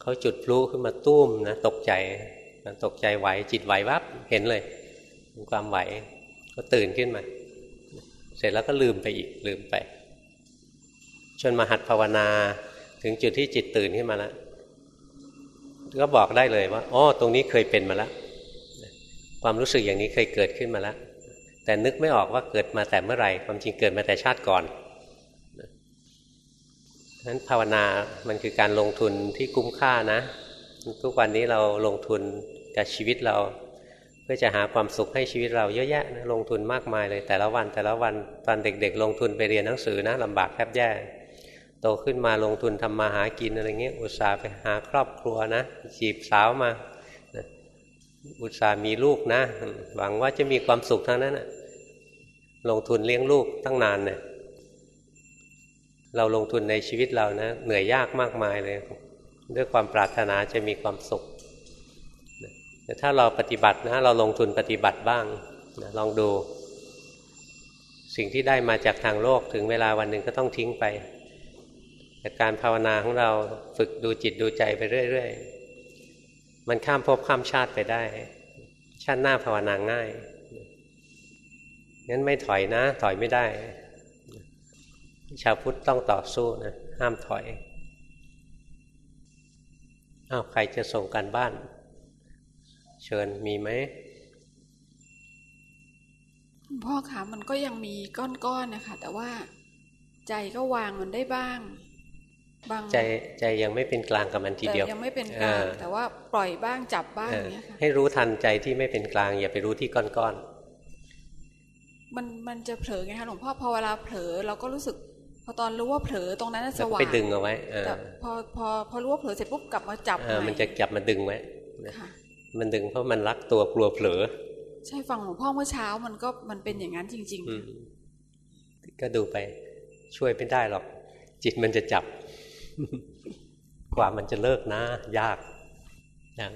เขาจุดพลุขึ้นมาตุ้มนะตกใจตกใจไหวจิตไหววับเห็นเลยความไหวก็ตื่นขึ้นมา เสร็จแล้วก็ลืมไปอีกลืมไป จนมาหัดภาวนาถึงจุดที่จิตตื่นขึ้นมาแล้วก็บอกได้เลยว่าอ๋อตรงนี้เคยเป็นมาแล้วความรู้สึกอย่างนี้เคยเกิดขึ้นมาแล้วแต่นึกไม่ออกว่าเกิดมาแต่เมื่อไหร่ความจริงเกิดมาแต่ชาติก่อนนั้นภาวนามันคือการลงทุนที่คุ้มค่านะ ทุกวันนี้เราลงทุนกับชีวิตเรา เพื่อจะหาความสุขให้ชีวิตเราเยอะแยะนะลงทุนมากมายเลยแต่ละวันแต่ละวันตอนเด็กๆ ลงทุนไปเรียนหนังสือนะลำบากแทบแย่ โตขึ้นมาลงทุนทำมาหากินอะไรเงี้ยอุตส่าห์ไปหาครอบครัวนะจีบสาวมาอุตส่าห์มีลูกนะ หวังว่าจะมีความสุขทั้งนั้นนะลงทุนเลี้ยงลูกตั้งนานเนะี่ยเราลงทุนในชีวิตเรานะ เหนื่อยยากมากมายเลย ด้วยความปรารถนาจะมีความสุขแต่ถ้าเราปฏิบัตินะ เราลงทุนปฏิบัติบ้างนะลองดู สิ่งที่ได้มาจากทางโลกถึงเวลาวันหนึ่งก็ต้องทิ้งไป แต่การภาวนาของเราฝึกดูจิตดูใจไปเรื่อยๆ มันข้ามภพข้ามชาติไปได้ ชาติหน้าภาวนาง่ายงั้นไม่ถอยนะ ถอยไม่ได้ ชาวพุทธต้องต่อสู้นะห้ามถอยอ้าวใครจะส่งกันบ้าน เชิญมีไหมพ่อคะมันก็ยังมีก้อนๆนนะคะ แต่ว่าใจก็วางมันได้บ้างบาง ใจใจยังไม่เป็นกลางกับมันทีเดียวยังไม่เป็นกลางแต่ว่าปล่อยบ้างจับบ้างอย่างเงี้ยค่ะให้รู้ทันใจที่ไม่เป็นกลาง อย่าไปรู้ที่ก้อนๆมันมันจะเผลอไงคะหลวงพ่อพอเวลาเผลอเราก็รู้สึก พอตอนรู้ว่าเผลอตรงนั้นสว่างไปดึงเอาไว้แต่พอพอพอรู้ว่าเผลอเสร็จปุ๊บกลับมาจับมันจะจับมาดึงไว้มันดึงเพราะมันรักตัวกลัวเผลอ ใช่ฟังหลวงพ่อเมื่อเช้ามันก็มันเป็นอย่างนั้นจริง ๆ ก็ดูไปช่วยไม่ได้หรอก จิตมันจะจับ กว่ามันจะเลิกนะ ยากยาก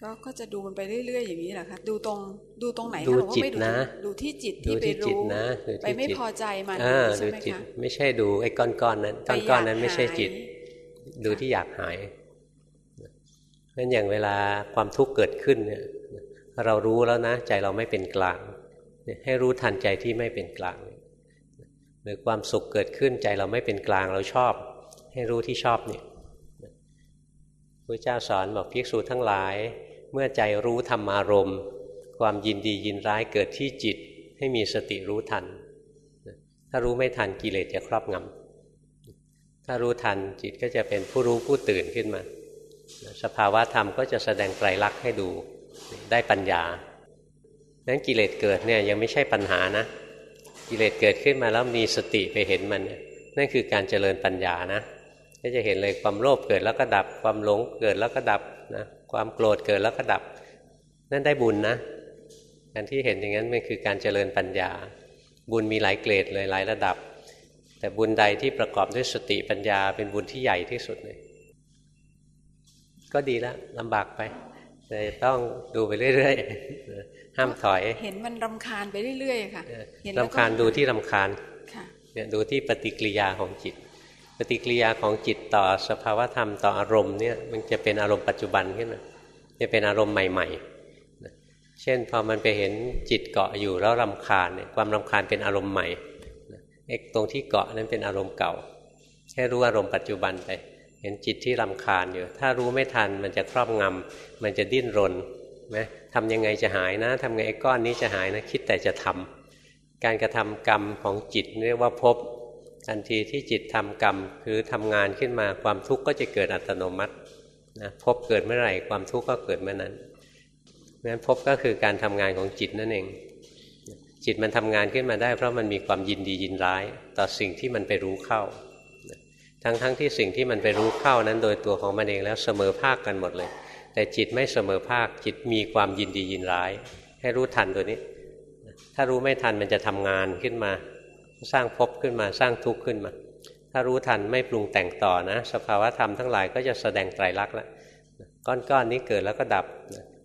ก็ก็จะดูมันไปเรื่อยๆอย่างนี้แหละค่ะดูตรงดูตรงไหนดูจิตนะดูที่จิตที่ไปรู้ไปไม่พอใจมันใช่ไหมคะไม่ใช่ดูไอ้ก้อนๆนั้นก้อนๆนั้นไม่ใช่จิต ดูที่อยากหายเพราะอย่างเวลาความทุกข์เกิดขึ้นเนี่ยเรารู้แล้วนะใจเราไม่เป็นกลาง ให้รู้ทันใจที่ไม่เป็นกลาง หรือความสุขเกิดขึ้นใจเราไม่เป็นกลางเราชอบ ให้รู้ที่ชอบเนี่ยพระเจ้าสอนบอกภิกษุทั้งหลาย เมื่อใจรู้ธรรมารมณ์ ความยินดียินร้ายเกิดที่จิต ให้มีสติรู้ทัน ถ้ารู้ไม่ทันกิเลสจะครอบงำถ้ารู้ทันจิตก็จะเป็นผู้รู้ผู้ตื่นขึ้นมา สภาวะธรรมก็จะแสดงไตรลักษณ์ให้ดูได้ปัญญานั้นกิเลสเกิดเนี่ยยังไม่ใช่ปัญหานะกิเลสเกิดขึ้นมาแล้วมีสติไปเห็นมัน นั่นคือการเจริญปัญญานะ ก็จะเห็นเลยความโลภเกิดแล้วก็ดับ ความหลงเกิดแล้วก็ดับนะความโกรธเกิดแล้วก็ดับ นั่นได้บุญนะการที่เห็นอย่างนั้นมันคือการเจริญปัญญา บุญมีหลายเกรดเลยหลายระดับ แต่บุญใดที่ประกอบด้วยสติปัญญา เป็นบุญที่ใหญ่ที่สุดเลย ก็ดีแล้วลำบากไปแต่ต้องดูไปเรื่อยๆห้ามถอย เห็นมันรำคาญไปเรื่อยๆค่ะรำคาญดูที่รำคาญเนี่ยดูที่ปฏิกิริยาของจิต ปฏิกิริยาของจิตต่อสภาวธรรมต่ออารมณ์เนี่ยมันจะเป็นอารมณ์ปัจจุบันขึ้นมาจะเป็นอารมณ์ใหม่ๆ เช่นพอมันไปเห็นจิตเกาะอยู่แล้วรำคาญเนี่ยความรำคาญเป็นอารมณ์ใหม่เอกตรงที่เกาะนั้นเป็นอารมณ์เก่าแค่รู้อารมณ์ปัจจุบันไปเห็นจิตที่รำคาญอยู่ ถ้ารู้ไม่ทันมันจะครอบงำมันจะดิ้นรนนะทำยังไงจะหายนะทำไงไอ้ก้อนนี้จะหายนะคิดแต่จะทำการกระทำกรรมของจิตเรียกว่าภพ ทันทีที่จิตทำกรรมคือทำงานขึ้นมาความทุกข์ก็จะเกิดอัตโนมัตินะภพเกิดเมื่อไหร่ความทุกข์ก็เกิดเมื่อนั้นเพราะฉะนั้นภพก็คือการทำงานของจิตนั่นเอง จิตมันทำงานขึ้นมาได้ เพราะมันมีความยินดียินร้าย ต่อสิ่งที่มันไปรู้เข้า ทั้งๆทที่สิ่งที่มันไปรู้เข้านั้นโดยตัวของมันเองแล้วเสมอภาคกันหมดเลย แต่จิตไม่เสมอภาคจิตมีความยินดียินร้าย ให้รู้ทันตัวนี้ ถ้ารู้ไม่ทันมันจะทำงานขึ้นมา สร้างภพขึ้นมาสร้างทุกข์ขึ้นมา ถ้ารู้ทันไม่ปรุงแต่งต่อนะ สภาวะธรรมทั้งหลายก็จะแสดงไตรลักษณ์แล้วก้อนๆนนี้เกิดแล้วก็ดับ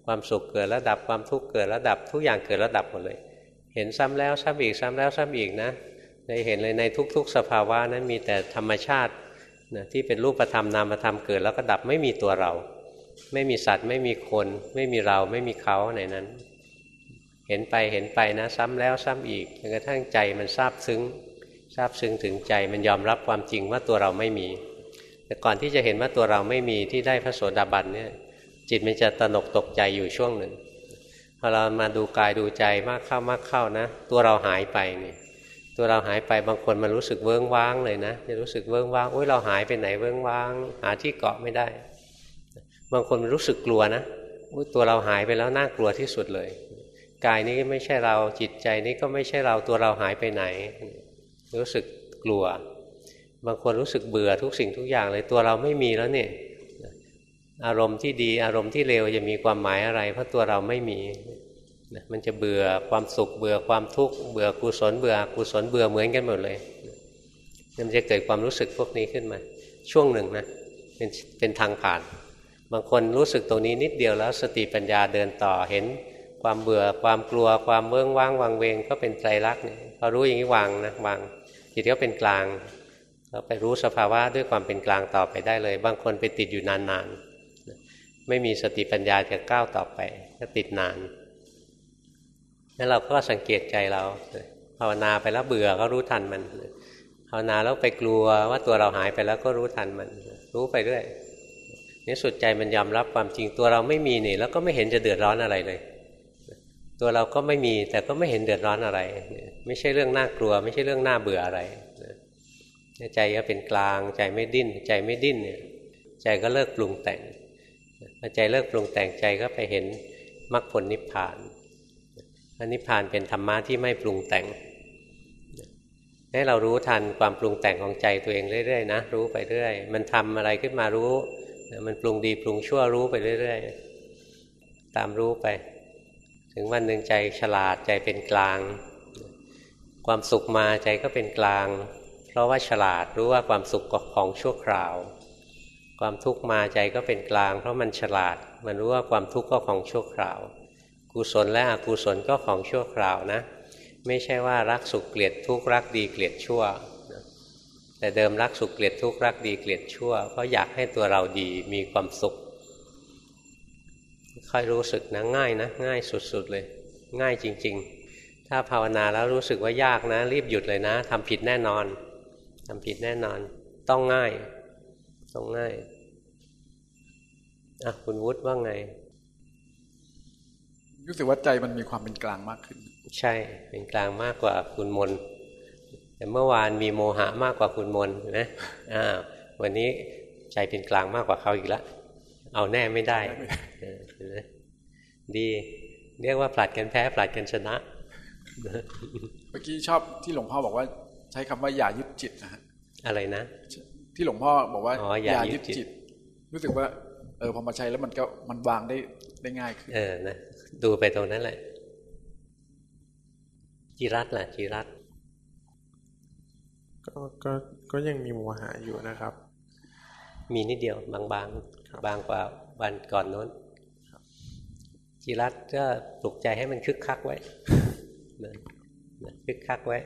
ความสุขเกิดแล้วดับความทุกข์เกิดแล้วดับทุกอย่างเกิดแล้วดับหมดเลย เห็นซ้ำแล้วซ้ำอีกซ้ำแล้วซ้ำอีกนะในเห็นเลยในทุก ๆ สภาวะนั้นมีแต่ธรรมชาตินะที่เป็นรูปธรรมนามธรรมเกิดแล้วก็ดับไม่มีตัวเรา ไม่มีสัตว์ ไม่มีคน ไม่มีเราไม่มีเขาในนั้น เห็นไปเห็นไปนะ ซ้ำแล้วซ้ำอีกจนกระทั่งใจมันซาบซึ้งซาบซึ้งถึงใจมันยอมรับความจริงว่าตัวเราไม่มี แต่ก่อนที่จะเห็นว่าตัวเราไม่มีที่ได้พระโสดาบันเนี่ยจิตมันจะตนกตกใจอยู่ช่วงหนึ่งพอเรามาดูกายดูใจมากเข้ามากเข้านะ ตัวเราหายไปนี่ตัวเราหายไปบางคนมันรู้สึกเวิ้งว้างเลยนะจะรู้สึกเวิ้งว้างโอ้ยเราหายไปไหนเวิ้งว้าง หาที่เกาะไม่ได้ บางคนรู้สึกกลัวนะอุ้ยตัวเราหายไปแล้วน่ากลัวที่สุดเลย กายนี้ไม่ใช่เราจิตใจนี้ก็ไม่ใช่เราตัวเราหายไปไหน รู้สึกกลัว บางคนรู้สึกเบื่อทุกสิ่งทุกอย่างเลยตัวเราไม่มีแล้วเนี่ยอารมณ์ที่ดีอารมณ์ที่เลวจะมีความหมายอะไร เพราะตัวเราไม่มีมันจะเบื่อความสุขเบื่อความทุกข์เบื่อกุศลเบื่อกุศลเบื่อเหมือนกันหมดเลยมันจะเกิดความรู้สึกพวกนี้ขึ้นมา ช่วงหนึ่งนะเป็นเป็นทางผ่าน บางคนรู้สึกตรงนี้นิดเดียวแล้ว สติปัญญาเดินต่อเห็น ความเบื่อความกลัวความเบื้องว่างวางเวงก็เป็นไตรลักเนี่ยพอรู้อย่างนี้วางนะวางจิตก็เป็นกลางก็ไปรู้สภาวะด้วยความเป็นกลางต่อไปได้เลย บางคนไปติดอยู่นานๆไม่มีสติปัญญาจะก้าวต่อไปก็ติดนานนั่นเราก็สังเกตใจเราภาวนาไปแล้วเบื่อก็รู้ทันมันภาวนาแล้วไปกลัวว่าตัวเราหายไปแล้วก็รู้ทันมัน รู้ไปเรื่อยนี่สุดใจมันยอมรับความจริงตัวเราไม่มีนี่ แล้วก็ไม่เห็นจะเดือดร้อนอะไรเลย ตัวเราก็ไม่มีแต่ก็ไม่เห็นเดือดร้อนอะไร ไม่ใช่เรื่องน่ากลัว ไม่ใช่เรื่องน่าเบื่ออะไรใจก็เป็นกลางใจไม่ดิ้น ใจไม่ดิ้นเนี่ยใจก็เลิกปรุงแต่งพอใจเลิกปรุงแต่งใจก็ไปเห็นมรรคผลนิพพานอันนิพพานเป็นธรรมะที่ไม่ปรุงแต่งให้เรารู้ทันความปรุงแต่งของใจตัวเองเรื่อยๆนะรู้ไปเรื่อยมันทำอะไรขึ้นมารู้ มันปรุงดีปรุงชั่วรู้ไปเรื่อยๆ ตามรู้ไป ถึงวันหนึ่งใจฉลาดใจเป็นกลาง ความสุขมาใจก็เป็นกลาง เพราะว่าฉลาดรู้ว่าความสุขของชั่วคราว ความทุกข์มาใจก็เป็นกลาง เพราะมันฉลาด มันรู้ว่าความทุกข์ก็ของชั่วคราว กุศลและอกุศลก็ของชั่วคราวนะ ไม่ใช่ว่ารักสุขเกลียดทุกข์รักดีเกลียดชั่วแต่เดิมรักสุขเกลียดทุกข์รักดีเกลียดชั่วเพราะอยากให้ตัวเราดีมีความสุข ค่อยรู้สึกนะง่ายนะง่ายสุดๆเลย ง่ายจริง ๆ ถ้าภาวนาแล้วรู้สึกว่ายากนะ รีบหยุดเลยนะทำผิดแน่นอนทำผิดแน่นอน ต้องง่าย ต้องง่ายอะคุณวุฒิว่าไง รู้สึกว่าใจมันมีความเป็นกลางมากขึ้น ใช่เป็นกลางมากกว่าคุณมนแต่เมื่อวานมีโมหะมากกว่าคุณมนนะอ่าวันนี้ใจเป็นกลางมากกว่าเขาอีกแล้ว เอาแน่ไม่ได้ ดีเรียกว่าผลัดกันแพ้ผลัดกันชนะ เมื่อกี้ชอบที่หลวงพ่อบอกว่า ใช้คำว่าอย่ายึดจิตนะฮะอะไรนะ ที่หลวงพ่อบอกว่าอย่ายึดจิต รู้สึกว่า เออพอมาใช้แล้วมันก็มันวางได้ได้ง่ายขึ้นเออนะดูไปตรงนั้นแหละ จิรัตแหละจิรัตก็ก็ก็ยังมีโมหะอยู่นะครับ มีนิดเดียวบาง บางบางกว่าวันก่อนโน้นจิรัตก็ปลุกใจให้มันคึกคักไว้คึกคักไว้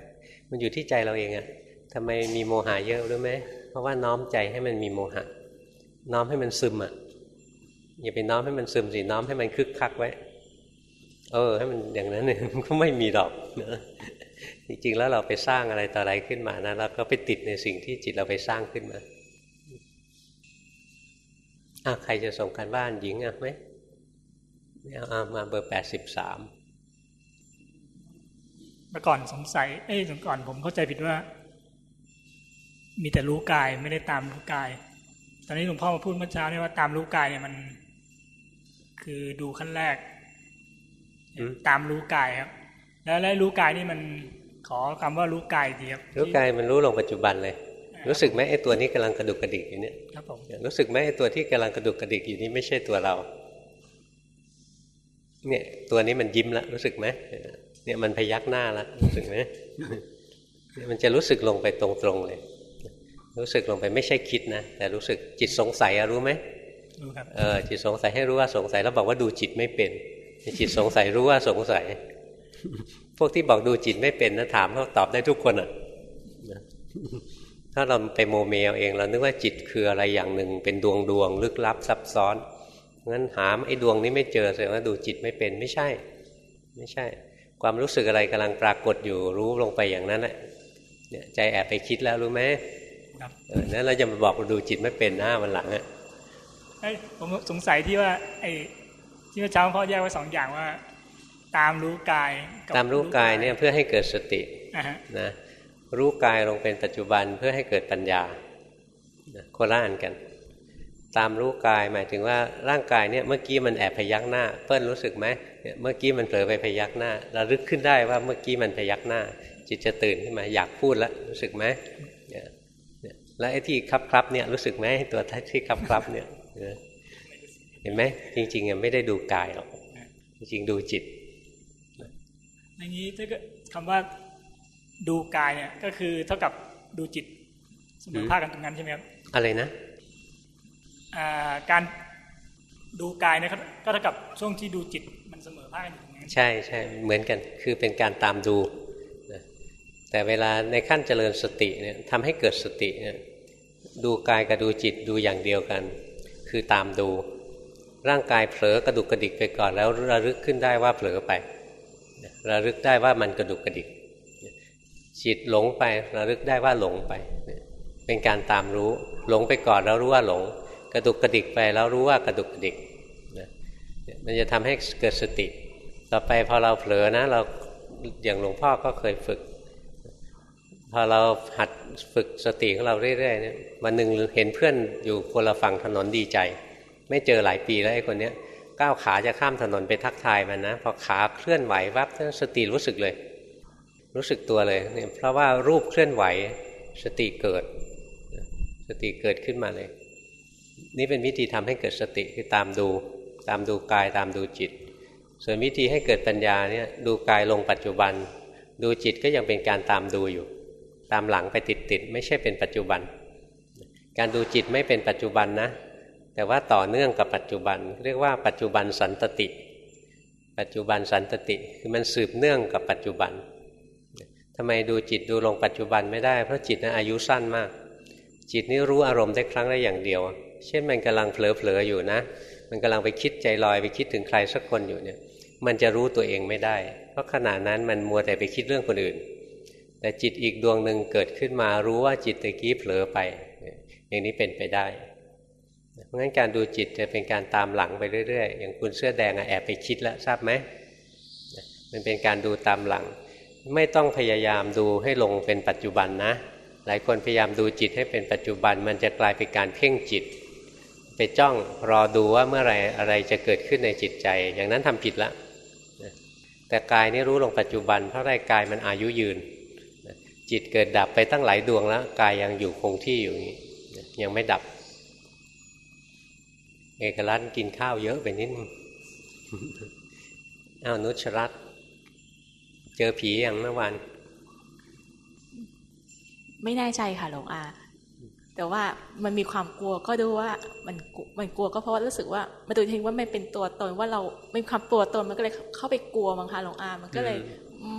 มันอยู่ที่ใจเราเองอะทำไมมีโมหะเยอะรู้ไหมเพราะว่าน้อมใจให้มันมีโมหะ น้อมให้มันซึมอะอย่าไปน้อมให้มันซึมสิน้อมให้มันคึกคักไว้ เออ ให้มันอย่างนั้นเนี่ยมันก็ไม่มีดอกนะจริงๆแล้วเราไปสร้างอะไรต่ออะไรขึ้นมานะเราก็ไปติดในสิ่งที่จิตเราไปสร้างขึ้นมา อะใครจะส่งการบ้านหญิงอะไหมไม่เอาเอามาเบอร์แปดสิบสามเมื่อก่อนสงสัย เอ้ยก่อนผมเข้าใจผิดว่า มีแต่รู้กายไม่ได้ตามรู้กาย ตอนนี้หลวงพ่อมาพูดเมื่อเช้าเนี่ยว่าตามรู้กายเนี่ยมัน คือดูขั้นแรก ตามรู้กายครับ แล้วแล้วรู้กายนี่มันขอคำว่ารู้กายดีครับรู้กายมันรู้ลงปัจจุบันเลย รู้สึกไหมไอ้ตัวนี้กำลังกระดุกกระดิกอยู่เนี่ยครับผมรู้สึกไหมไอ้ตัวที่กำลังกระดุกกระดิกอยู่นี่ไม่ใช่ตัวเรา เนี่ย ตัวนี้มันยิ้มแล้วรู้สึกไหมเนี่ยมันพยักหน้าแล้วรู้สึกไหมมันจะรู้สึกลงไปตรงๆเลย รู้สึกลงไปไม่ใช่คิดนะแต่รู้สึกจิตสงสัยอะรู้ไหมรู้ครับเออจิตสงสัยให้รู้ว่าสงสัยแล้วบอกว่าดูจิตไม่เป็นจิตสงสัยรู้ว่าสงสัย พวกที่บอกดูจิตไม่เป็นนะถามเขาตอบได้ทุกคนอะ ถ้าเราไปโมเมลเองเรานึกว่าจิตคืออะไรอย่างหนึ่ง เป็นดวงดวงลึกลับซับซ้อนงั้นหามไอ้ดวงนี้ไม่เจอแสดงว่าดูจิตไม่เป็นไม่ใช่ ไม่ใช่ ความรู้สึกอะไรกำลังปรากฏอยู่รู้ลงไปอย่างนั้นแหละเนี่ยใจแอบไปคิดแล้วรู้ไหมครับนั้นเราจะมาบอกเราดูจิตไม่เป็นหน้ามันหลังอะผมสงสัยที่ว่า ไอ้ที่พระเจ้าพ่อแยกไว้สองอย่างว่า ตามรู้กาย ตามรู้กายเนี่ยเพื่อให้เกิดสตินะ รู้กายลงเป็นปัจจุบันเพื่อให้เกิดปัญญาโคละอันกัน ตามรู้กายหมายถึงว่าร่างกายเนี่ยเมื่อกี้มันแอบพยักหน้าเพื่อนรู้สึกไหมเมื่อกี้มันเผลอไปพยักหน้าเราลึกขึ้นได้ว่าเมื่อกี้มันพยักหน้า จิตจะตื่นขึ้นมาอยากพูดแล้วรู้สึกไหมแล้วไอ้ที่ครับครับเนี่ยรู้สึกไหมตัวที่ครับครับเนี่ยเห็นไหมจริงๆไม่ได้ดูกายหรอกจริงๆดูจิตอย่างนี้ถ้าเกิดคำว่า ดูกายเนี่ยก็คือเท่ากับดูจิตสมมติภาคกันตรงนั้นใช่ไหมครับอะไรนะการดูกายเนี่ยก็เท่ากับช่วงที่ดูจิตมันเสมอภาคกันตรงนั้นใช่ใช่เหมือนกันคือเป็นการตามดูแต่เวลาในขั้นเจริญสติเนี่ยทำให้เกิดสติเนี่ยดูกายกับดูจิตดูอย่างเดียวกัน คือตามดู ร่างกายเผลอกระดุกกระดิกไปก่อนแล้วระลึกขึ้นได้ว่าเผลอไประลึกได้ว่ามันกระดุกกระดิก จิตหลงไประลึกได้ว่าหลงไป เป็นการตามรู้ หลงไปก่อนแล้วรู้ว่าหลง กระดุกกระดิกไปแล้วรู้ว่ากระดุกกระดิกมันจะทำให้เกิดสติ ต่อไปพอเราเผลอนะ เราอย่างหลวงพ่อก็เคยฝึก พอเราหัดฝึกสติของเราเรื่อยๆเนี่ยวันหนึ่งเห็นเพื่อนอยู่คนละฝั่งถนนดีใจ ไม่เจอหลายปีแล้วไอ้คนเนี้ยก้าวขาจะข้ามถนนไปทักทายมันนะพอขาเคลื่อนไหววับสติรู้สึกเลย รู้สึกตัวเลยเนี่ยเพราะว่ารูปเคลื่อนไหวสติเกิด สติเกิดขึ้นมาเลย นี่เป็นวิธีทำให้เกิดสติคือตามดู ตามดูกายตามดูจิต ส่วนวิธีให้เกิดปัญญาเนี่ยดูกายลงปัจจุบัน ดูจิตก็ยังเป็นการตามดูอยู่ ตามหลังไปติดๆไม่ใช่เป็นปัจจุบัน การดูจิตไม่เป็นปัจจุบันนะ แต่ว่าต่อเนื่องกับปัจจุบัน เรียกว่าปัจจุบันสันตติ ปัจจุบันสันตติคือมันสืบเนื่องกับปัจจุบัน ทำไมดูจิตดูลงปัจจุบันไม่ได้ เพราะจิตนั้นอายุสั้นมาก จิตนี้รู้อารมณ์ได้ครั้งละอย่างเดียว เช่นมันกำลังเผลอๆอยู่นะ มันกำลังไปคิดใจลอยไปคิดถึงใครสักคนอยู่เนี่ย มันจะรู้ตัวเองไม่ได้ เพราะขณะนั้นมันมัวแต่ไปคิดเรื่องคนอื่น แต่จิตอีกดวงหนึ่งเกิดขึ้นมารู้ว่าจิตตะกี้เผลอไป อย่างนี้เป็นไปได้ เพราะงั้นการดูจิตจะเป็นการตามหลังไปเรื่อยๆ อย่างคุณเสื้อแดงแอบไปคิดแล้วทราบไหมมันเป็นการดูตามหลัง ไม่ต้องพยายามดูให้ลงเป็นปัจจุบันนะ หลายคนพยายามดูจิตให้เป็นปัจจุบัน มันจะกลายเป็นการเพ่งจิต ไปจ้องรอดูว่าเมื่อไรอะไรจะเกิดขึ้นในจิตใจ อย่างนั้นทำผิดละแต่กายนี่รู้ลงปัจจุบันเพราะไรกายมันอายุยืน จิตเกิดดับไปตั้งหลายดวงแล้ว กายยังอยู่คงที่อยู่อย่างนี้ยังไม่ดับ เอกรัตกินข้าวเยอะไปนิดนึงอ้าวนุชรัตน์ เจอผีอย่างเมื่อวาน ไม่แน่ใจค่ะหลวงอา แต่ว่ามันมีความกลัวก็ดูว่ามันมันกลัวก็เพราะว่ารู้สึกว่ามาดูทิ้งว่ามันเป็นตัวตนว่าเราไม่ความตัวตนมันก็เลยเข้าไปกลัวมั้งคะหลวงอา มันก็เลย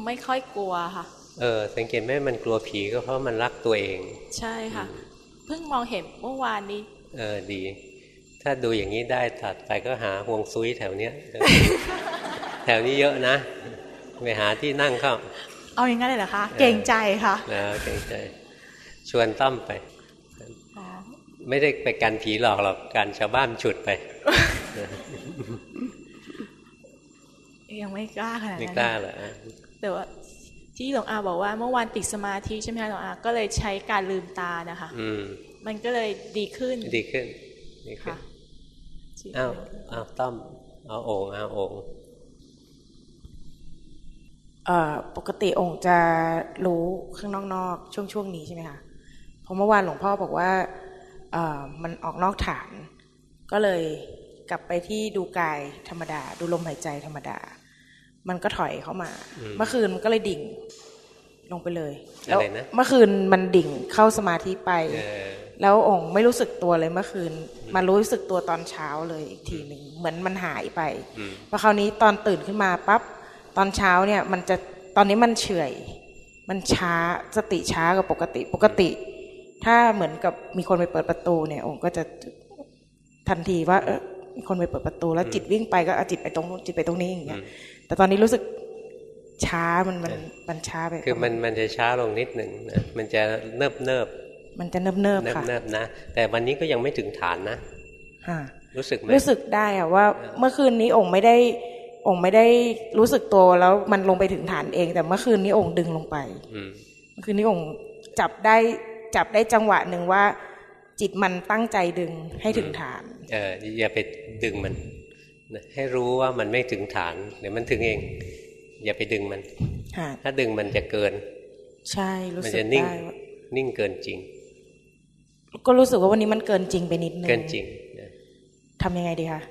ไม่ค่อยกลัวค่ะ เออสังเกตไหมมันกลัวผีก็เพราะมันรักตัวเอง ใช่ค่ะ เพิ่งมองเห็นเมื่อวานนี้ เออดี ถ้าดูอย่างนี้ได้ถัดไปก็หาห่วงซุยแถวเนี้ยแถถวนี้เยอะนะ ไปหาที่นั่งเข้า เอาอย่างงั้นเลยเหรอคะ เก่งใจค่ะนะเก่งใจ ชวนต้อมไป ไม่ได้ไปกันผีหลอกหรอกการชาวบ้านฉุดไป ยังไม่กล้าขนาดนั้นไม่กล้าเหรอแต่ว่าที่หลวงอาบอกว่าเมื่อวานติดสมาธิใช่ไหมคะหลวงอาก็เลยใช้การลืมตานะคะ อืมมันก็เลยดีขึ้น ดีขึ้นดีขึ้นอ้าวอ้าวต้อมเอาโอ่งเอาโอ่ง ปกติองค์จะรู้ข้างนอกๆช่วงช่วงนี้ใช่ไหมคะเพราะเมื่อวานหลวงพ่อบอกว่ามันออกนอกฐาน ก็เลยกลับไปที่ดูกายธรรมดา ดูลมหายใจธรรมดา มันก็ถอยเข้ามา เมื่อคืนมันก็เลยดิ่งลงไปเลย แล้วเมื่อคืนมันดิ่งเข้าสมาธิไป แล้วองค์ไม่รู้สึกตัวเลยเมื่อคืน มารู้สึกตัวตอนเช้าเลยอีกทีหนึ่งเหมือนมันหายไปพอคราวนี้ตอนตื่นขึ้นมาปั๊บ ตอนเช้าเนี่ยมันจะตอนนี้มันเฉยมันช้าสติช้ากว่าปกติ ปกติ ถ้าเหมือนกับมีคนไปเปิดประตูเนี่ยองค์ก็จะทันทีว่า เออมีคนไปเปิดประตู แล้วจิตวิ่งไปก็เอาจิตไปตรงนู้นจิตไปตรงนี้อย่างเงี้ยแต่ตอนนี้รู้สึกช้ามันมันมันช้าไปคือมันมันจะช้าลงนิดหนึ่งนะมันจะเนิบเนิบมันจะเนิบเนิบค่ะเนิบนะ แต่วันนี้ก็ยังไม่ถึงฐานนะรู้สึกไหมรู้สึกได้อะว่า เมื่อคืนนี้องค์ไม่ได้ องค์ไม่ได้รู้สึกตัวแล้วมันลงไปถึงฐานเอง แต่เมื่อคืนนี้องค์ดึงลงไปเมื่อคืนนี้องค์จับได้จับได้จังหวะหนึ่งว่า จิตมันตั้งใจดึงให้ถึงฐาน เอออย่าไปดึงมัน ให้รู้ว่ามันไม่ถึงฐานเดี๋ยวมันถึงเอง อย่าไปดึงมันถ้าดึงมันจะเกิน ใช่รู้สึกได้นิ่งเกินจริง ก็รู้สึกว่าวันนี้มันเกินจริงไปนิดนึงเกินจริงทำยังไงดีคะ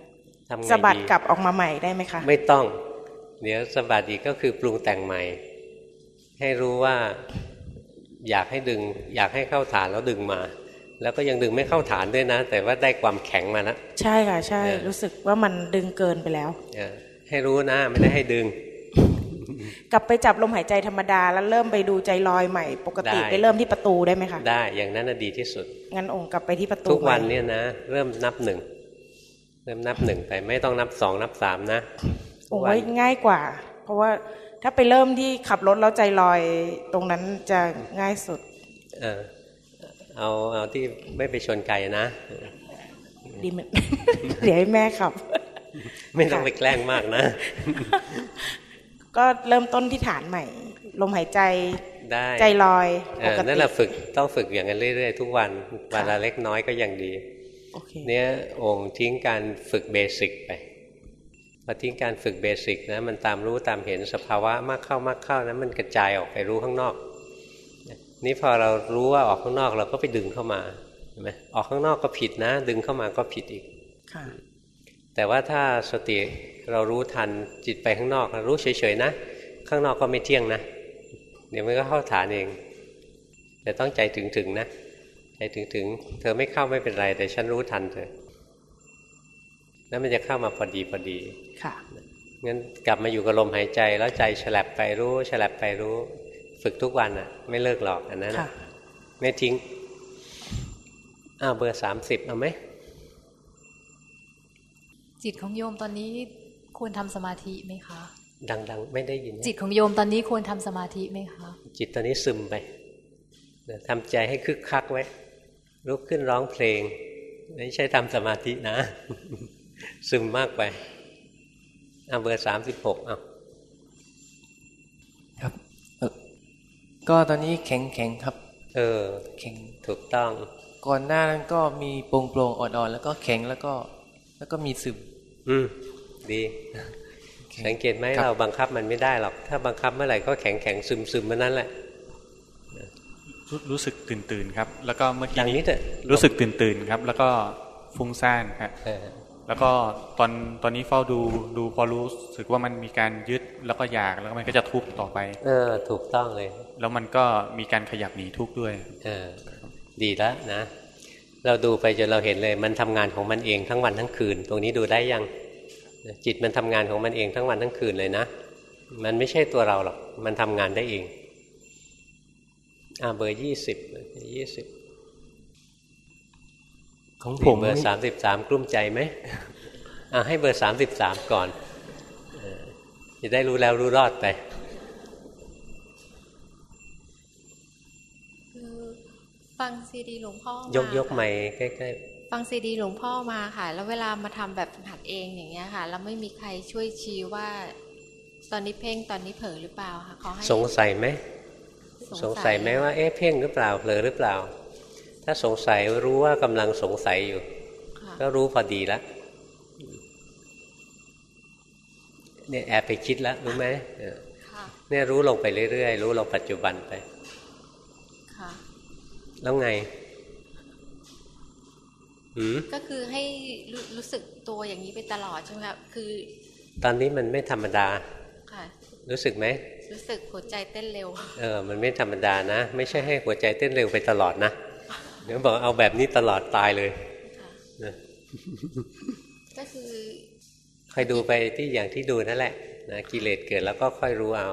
สบัดกลับออกมาใหม่ได้ไหมคะ ไม่ต้อง เดี๋ยวสบัดอีกก็คือปรุงแต่งใหม่ ให้รู้ว่าอยากให้ดึง อยากให้เข้าฐานแล้วดึงมา แล้วก็ยังดึงไม่เข้าฐานด้วยนะ แต่ว่าได้ความแข็งมาแล้วใช่ค่ะ ใช่ รู้สึกว่ามันดึงเกินไปแล้วให้รู้นะไม่ได้ให้ดึง กลับไปจับลมหายใจธรรมดา แล้วเริ่มไปดูใจลอยใหม่ ปกติไปเริ่มที่ประตูได้ไหมคะได้อย่างนั้นดีที่สุด งั้นองค์กลับไปที่ประตูทุกวันเนี่ยนะ เริ่มนับหนึ่ง ริ่มนับหนึ่งไปไม่ต้องนับสองนับสามนะโอ้ยง่ายกว่า เพราะว่าถ้าไปเริ่มที่ขับรถแล้วใจลอยตรงนั้นจะง่ายสุด เออเอาเอาที่ไม่ไปชนไก่นะดีมเดี๋ยวให้แม่ขับ ไม่ต้องไปแกล้งมากนะ ก็เริ่มต้นที่ฐานใหม่ ลมหายใจได้ใจลอยนั่นแหละฝึกต้องฝึกอย่างนั้นเรื่อยๆ ทุกวันวันละเล็กน้อยก็ยังดี เนี้ยองค์ทิ้งการฝึกเบสิกไปพอทิ้งการฝึกเบสิกนะมันตามรู้ตามเห็นสภาวะมากเข้ามากเข้านะมันกระจายออกไปรู้ข้างนอก นี่พอเรารู้ว่าออกข้างนอกเราก็ไปดึงเข้ามาใช่ไหมออกข้างนอกก็ผิดนะ ดึงเข้ามาก็ผิดอีกแต่ว่าถ้าสติเรารู้ทันจิตไปข้างนอกรู้เฉยๆนะ ข้างนอกก็ไม่เที่ยงนะ เดี๋ยวมันก็เข้าฐานเอง แต่ต้องใจถึงๆนะ ใจถึงถึง เธอไม่เข้าไม่เป็นไร แต่ฉันรู้ทันเธอแล้วมันจะเข้ามาพอดีพอดี ค่ะงั้นกลับมาอยู่กับลมหายใจแล้วใจฉลับไปรู้ฉลับไปรู้ ฝึกทุกวันอะ ไม่เลิกหรอกอันนั้นไม่ทิ้งอ้าวเบอร์สามสิบเอาไหมจิตของโยมตอนนี้ควรทำสมาธิไหมคะ ดัง ๆ ไม่ได้ยิน จิตของโยมตอนนี้ควรทำสมาธิไหมคะ จิตตอนนี้ซึมไปทำใจให้คึกคักไว้ ลุกขึ้นร้องเพลงไม่ใช่ทำสมาธินะ ซึมมากไปเอาเบอร์สามสิบหกเอาครับ ก็ตอนนี้แข็งแข็งครับ เออ แข็งถูกต้อง ก่อนหน้านั้นก็มีโปร่งโปร่งอ่อนๆ แล้วก็แข็งแล้วก็ แล้วก็มีซึม อืม ดี สังเกตไหมเราบังคับมันไม่ได้หรอก ถ้าบังคับเมื่อไหร่ก็แข็งแข็งซึมซึมเมื่อนั้นแหละ รู้สึกตื่นตื่นครับ แล้วก็เมื่อกี้นี้รู้สึกตื่นตื่นครับ แล้วก็ฟุ้งซ่านครับแล้วก็ตอนตอนนี้เฝ้าดูดูพอรู้สึกว่ามันมีการยึดแล้วก็อยากแล้วมันก็จะทุกข์ต่อไป เออ ถูกต้องเลย แล้วมันก็มีการขยับหนีทุกข์ด้วย เออ ดีแล้วนะ เราดูไปจนเราเห็นเลย มันทำงานของมันเองทั้งวันทั้งคืน ตรงนี้ดูได้ยัง จิตมันทำงานของมันเองทั้งวันทั้งคืนเลยนะ มันไม่ใช่ตัวเราหรอก มันทำงานได้เอง อ่าเบอร์ยี่สิบยี่สิบของผมเบอร์สามสิบสามกลุ้มใจไหมอ่าให้เบอร์สามสิบสามก่อนจะได้รู้แล้วรู้รอดไปฟังซีดีหลวงพ่อยกยกใหม่ใกล้ๆฟังซีดีหลวงพ่อมาค่ะ แล้วเวลามาทำแบบหัดเองอย่างเงี้ยค่ะ แล้วไม่มีใครช่วยชี้ว่า ตอนนี้เพ่งตอนนี้เผลอหรือเปล่าคะขอให้สงสัยไหม สงสัยไหมว่าเอ๊ะเพ่งหรือเปล่าเผลอหรือเปล่า ถ้าสงสัยรู้ว่ากำลังสงสัยอยู่ ก็รู้พอดีแล้วเนี่ยแอบไปคิดแล้วรู้ไหมเนี่ยรู้ลงไปเรื่อยๆรู้ลงปัจจุบันไปแล้วไงก็คือให้รู้สึกตัวอย่างนี้ไปตลอดใช่ไหมครับคือ ตอนนี้มันไม่ธรรมดาค่ะ รู้สึกไหมรู้สึกหัวใจเต้นเร็ว เออ มันไม่ธรรมดานะ ไม่ใช่ให้หัวใจเต้นเร็วไปตลอดนะเดี๋ยวบอกเอาแบบนี้ตลอดตายเลยก็คือคอยดูไปที่อย่างที่ดูนั่นแหละนะกิเลสเกิดแล้วก็ค่อยรู้เอา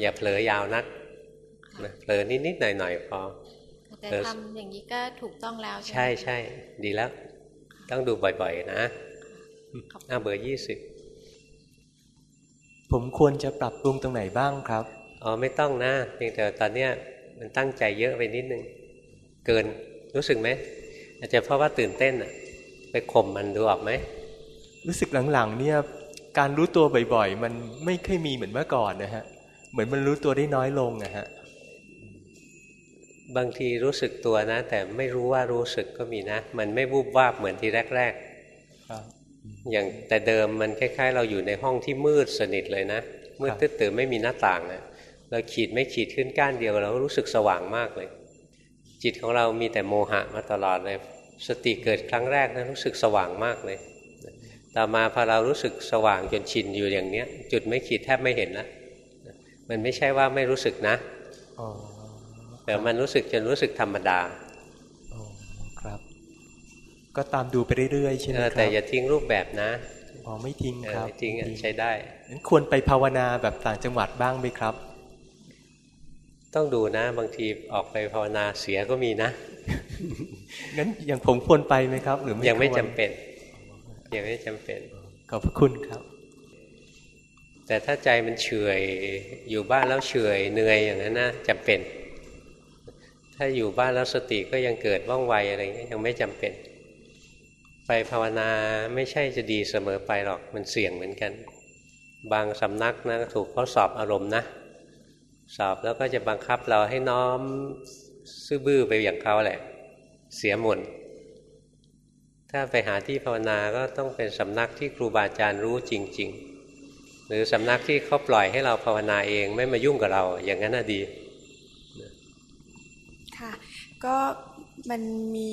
อย่าเผลอยาวนักนะเผลอนิดๆหน่อยๆพอแต่ทำอย่างนี้ก็ถูกต้องแล้วใช่ใช่ดีแล้ว ต้องดูบ่อยๆนะอ้าเบอร์ยี่สิบ ผมควรจะปรับปรุงตรงไหนบ้างครับอ๋อไม่ต้องนะเพียงแต่ตอนเนี้ยมันตั้งใจเยอะไปนิดนึงเกินรู้สึกไหมอาจจะเพราะว่าตื่นเต้นอะไปข่มมันดูออกไหมรู้สึกหลังๆเนี่ยการรู้ตัวบ่อยๆ มันไม่เคยมีเหมือนเมื่อก่อนนะฮะเหมือนมันรู้ตัวได้น้อยลงนะฮะบางทีรู้สึกตัวนะ แต่ไม่รู้ว่ารู้สึกก็มีนะ มันไม่วูบวาบเหมือนที่แรกๆ อย่างแต่เดิมมันคล้ายๆ เราอยู่ในห้องที่มืดสนิทเลยนะมืดตื้อๆไม่มีหน้าต่างนะเราขีดไม่ขีดขึ้นก้านเดียวเรารู้สึกสว่างมากเลย จิตของเรามีแต่โมหะมาตลอดเลย สติเกิดครั้งแรกนะรู้สึกสว่างมากเลยต่อมาพอเรารู้สึกสว่างจนชินอยู่อย่างเนี้ย จุดไม่ขีดแทบไม่เห็นแล้วมันไม่ใช่ว่าไม่รู้สึกนะแต่มันรู้สึกจนรู้สึกธรรมดาอ๋อครับ ก็ตามดูไปเรื่อยๆใช่ไหมครับแต่อย่าทิ้งรูปแบบนะอ๋อไม่ทิ้งครับไม่ทิ้งใช้ได้งั้นควรไปภาวนาแบบต่างจังหวัดบ้างไหมครับ ต้องดูนะ บางทีออกไปภาวนาเสียก็มีนะงั้นอย่างผมควรไปไหมครับ หรือยังไม่จำเป็นยังไม่จำเป็นขอบพระคุณครับ แต่ถ้าใจมันเฉยอยู่บ้านแล้วเฉยเหนื่อยอย่างนั้นนะจำเป็น ถ้าอยู่บ้านแล้วสติก็ยังเกิดว่องไวอะไรเงี้ยยังไม่จำเป็น ไปภาวนาไม่ใช่จะดีเสมอไปหรอกมันเสี่ยงเหมือนกัน บางสำนักนะถูกเขาสอบอารมณ์นะ สอบแล้วก็จะบังคับเราให้น้อมซื่อบื้อไปอย่างเขาแหละ เสียหมดถ้าไปหาที่ภาวนาก็ต้องเป็นสำนักที่ครูบาอาจารย์รู้จริง ๆ หรือสำนักที่เขาปล่อยให้เราภาวนาเองไม่มายุ่งกับเรา อย่างนั้นน่ะดีค่ะก็มันมี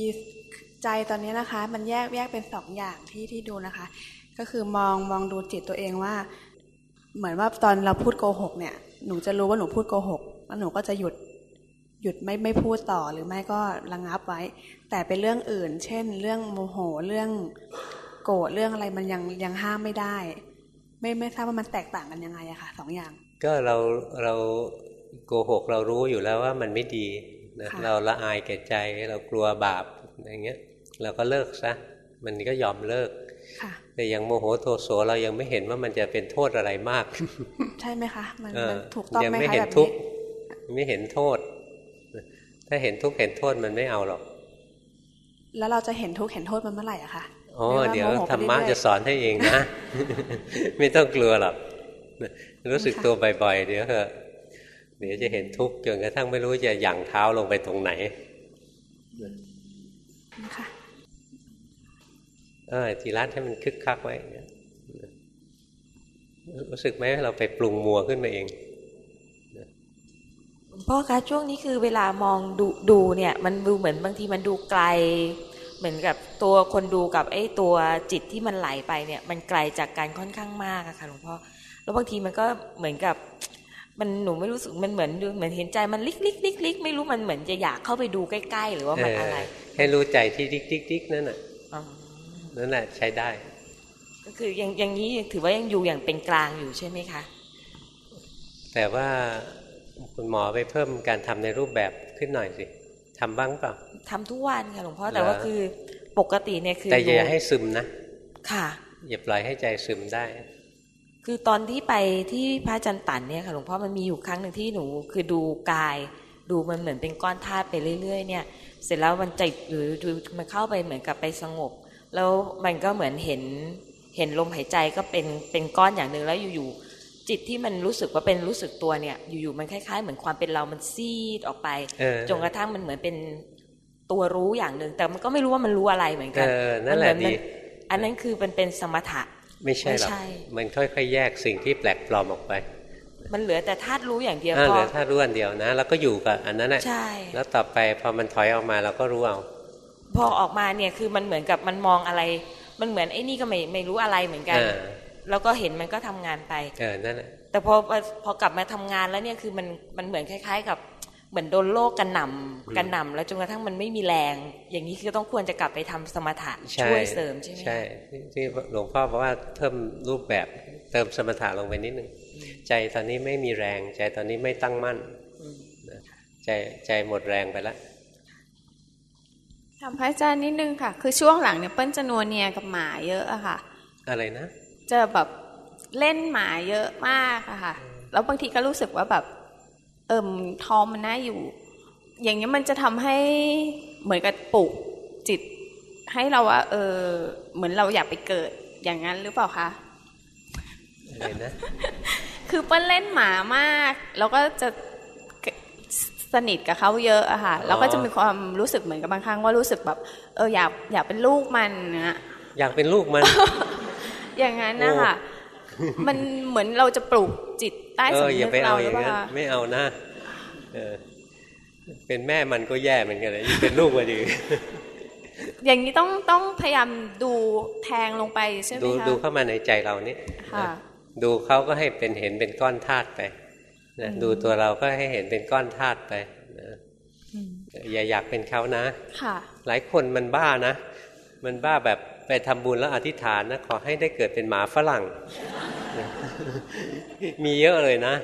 ใจตอนนี้นะคะ มันแยกแยกเป็นสองอย่างที่ที่ดูนะคะ ก็คือมองมองดูจิตตัวเองว่า เหมือนว่าตอนเราพูดโกหกเนี่ย หนูจะรู้ว่าหนูพูดโกหกแล้วหนูก็จะหยุดหยุดไม่ไม่พูดต่อหรือไม่ก็ระงับไว้ แต่เป็นเรื่องอื่น เช่น เรื่องโมโหเรื่องโกรธเรื่องอะไรมันยังยังห้ามไม่ได้ ไม่ไม่ทราบว่ามันแตกต่างกันยังไงอะค่ะสองอย่าง ก็เราเราโกหกเรารู้อยู่แล้วว่ามันไม่ดีนะเราละอายแก่ใจเรากลัวบาปอย่างเงี้ย เราก็เลิกซะมันก็ยอมเลิกแต่ยังโมโหโทโสเรายังไม่เห็นว่ามันจะเป็นโทษอะไรมาก ใช่ไหมคะมันถูกต้องไหมคะแบบนี้ทุกไม่เห็นโทษ ถ้าเห็นทุกเห็นโทษมันไม่เอาหรอก แล้วเราจะเห็นทุกเห็นโทษมันเมื่อไหร่อะคะอ๋อเดี๋ยวธรรมะจะสอนให้เองนะ ไม่ต้องกลัวหรอกรู้สึกตัวบ่อยๆเดี๋ยวเถอะเดี๋ยวจะเห็นทุกข์จนกระทั่งไม่รู้จะหยั่งเท้าลงไปตรงไหนค่ะ เออทีรัดให้มันคึกคักไว้รู้สึกไหมเราไปปรุงมัวขึ้นมาเองพ่อคะช่วงนี้คือเวลามองดูดูเนี่ย มันดูเหมือนบางทีมันดูไกล เหมือนกับตัวคนดูกับไอ้ตัวจิตที่มันไหลไปเนี่ย มันไกลจากการค่อนข้างมากอะค่ะหลวงพ่อแล้วบางทีมันก็เหมือนกับ มันหนูไม่รู้สึกมันเหมือนดูเหมือนเห็นใจมันลิกลิกลิกลิกไม่รู้มันเหมือนจะอยากเข้าไปดูใกล้ๆ หรือว่ามันอะไร ให้รู้ใจที่ลิกลิกลิกนั่นแหะ นั่นแหละใช้ได้ ก็คือยังยังนี้ถือว่ายังอยู่อย่างเป็นกลางอยู่ใช่ไหมคะ แต่ว่าคุณหมอไปเพิ่มการทำในรูปแบบขึ้นหน่อยสิทำบ้างเปล่าทำทุกวันค่ะหลวงพ่อแต่ว่าคือปกติเนี่ยคือแต่อย่าให้ซึมนะค่ะอย่าปล่อยให้ใจซึมได้ คือตอนที่ไปที่พระจันตันเนี่ยค่ะหลวงพ่อมันมีอยู่ครั้งหนึ่งที่หนู คือดูกาย ดูมันเหมือนเป็นก้อนธาตุไปเรื่อย ๆ เนี่ย เสร็จแล้วมันใจหรือดูมันเข้าไปเหมือนกับไปสงบ แล้วมันก็เหมือนเห็นเห็นลมหายใจก็เป็นเป็นก้อนอย่างหนึ่งแล้วอยู่ๆจิตที่มันรู้สึกว่าเป็นรู้สึกตัวเนี่ย อยู่ๆมันคล้ายๆ เหมือนความเป็นเรามันซีดออกไปจนกระทั่งมันเหมือนเป็นตัวรู้อย่างหนึ่งแต่มันก็ไม่รู้ว่ามันรู้อะไรเหมือนกันนั่นแหละดีอันนั้นคือมันเป็นสมถะ ไม่ใช่หรอกมันค่อยๆแยกสิ่งที่แปลกปลอมออกไป มันเหลือแต่ธาตุรู้อย่างเดียวก็เหลือธาตุรู้อันเดียวนะ แล้วก็อยู่กับอันนั้นแหละใช่แล้วต่อไปพอมันถอยออกมาเราก็รู้เอา พอออกมาเนี่ยคือมันเหมือนกับมันมองอะไร มันเหมือนไอ้นี่ก็ไม่ไม่รู้อะไรเหมือนกัน แล้วก็เห็นมันก็ทำงานไปเออนั่นแหละแต่พอพอกลับมาทำงานแล้วเนี่ยคือมันมันเหมือนคล้าย ๆ กับเหมือนโดนโลกกันหนำกันหนำแล้วจนกระทั่งมันไม่มีแรง อย่างนี้คือต้องควรจะกลับไปทำสมถะช่วยเสริมใช่ไหมใช่ที่หลวงพ่อบอกว่าเพิ่มรูปแบบเติมสมถะลงไปนิดนึงใจตอนนี้ไม่มีแรง ใจตอนนี้ไม่ตั้งมั่นใจใจหมดแรงไปแล้ว ทำพระอาจารย์นิดนึงค่ะ คือช่วงหลังเนี่ยเปิ้ลจะนัวเนียกับหมาเยอะอะค่ะ อะไรนะจะแบบเล่นหมาเยอะมากอะค่ะ แล้วบางทีก็รู้สึกว่าแบบ เอิมท้องมันน่าอยู่ อย่างนี้มันจะทำให้เหมือนกับปลุกจิต ให้เราว่า เออ เหมือนเราอยากไปเกิดอย่างนั้นหรือเปล่าคะอะไรนะคือเปิ้ลเล่นหมามาก แล้วก็จะ สนิทกับเขาเยอะอะค่ะแล้วก็จะมีความรู้สึกเหมือนกับบางครั้งว่ารู้สึกแบบเอออยากอยากเป็นลูกมันนะอยากเป็นลูกมัน อย่างนั้นนะคะมันเหมือนเราจะปลูกจิตใต้สำนึกเราหรือเปล่าไม่เอานะเออเป็นแม่มันก็แย่เหมือนกันเลยเป็นลูกมาดีอย่างนี้ต้องต้องพยายามดูแทงลงไปใช่ไหมคะดูเข้ามาในใจเรานี่ดูเขาก็ให้เป็นเห็นเป็นก้อนธาตุไป นะดูตัวเราก็ให้เห็นเป็นก้อนธาตุไปนะอย่าอยากเป็นเขานะ ค่ะ หลายคนมันบ้านะ มันบ้าแบบไปทำบุญแล้วอธิษฐานนะขอให้ได้เกิดเป็นหมาฝรั่ง มีเยอะเลยนะ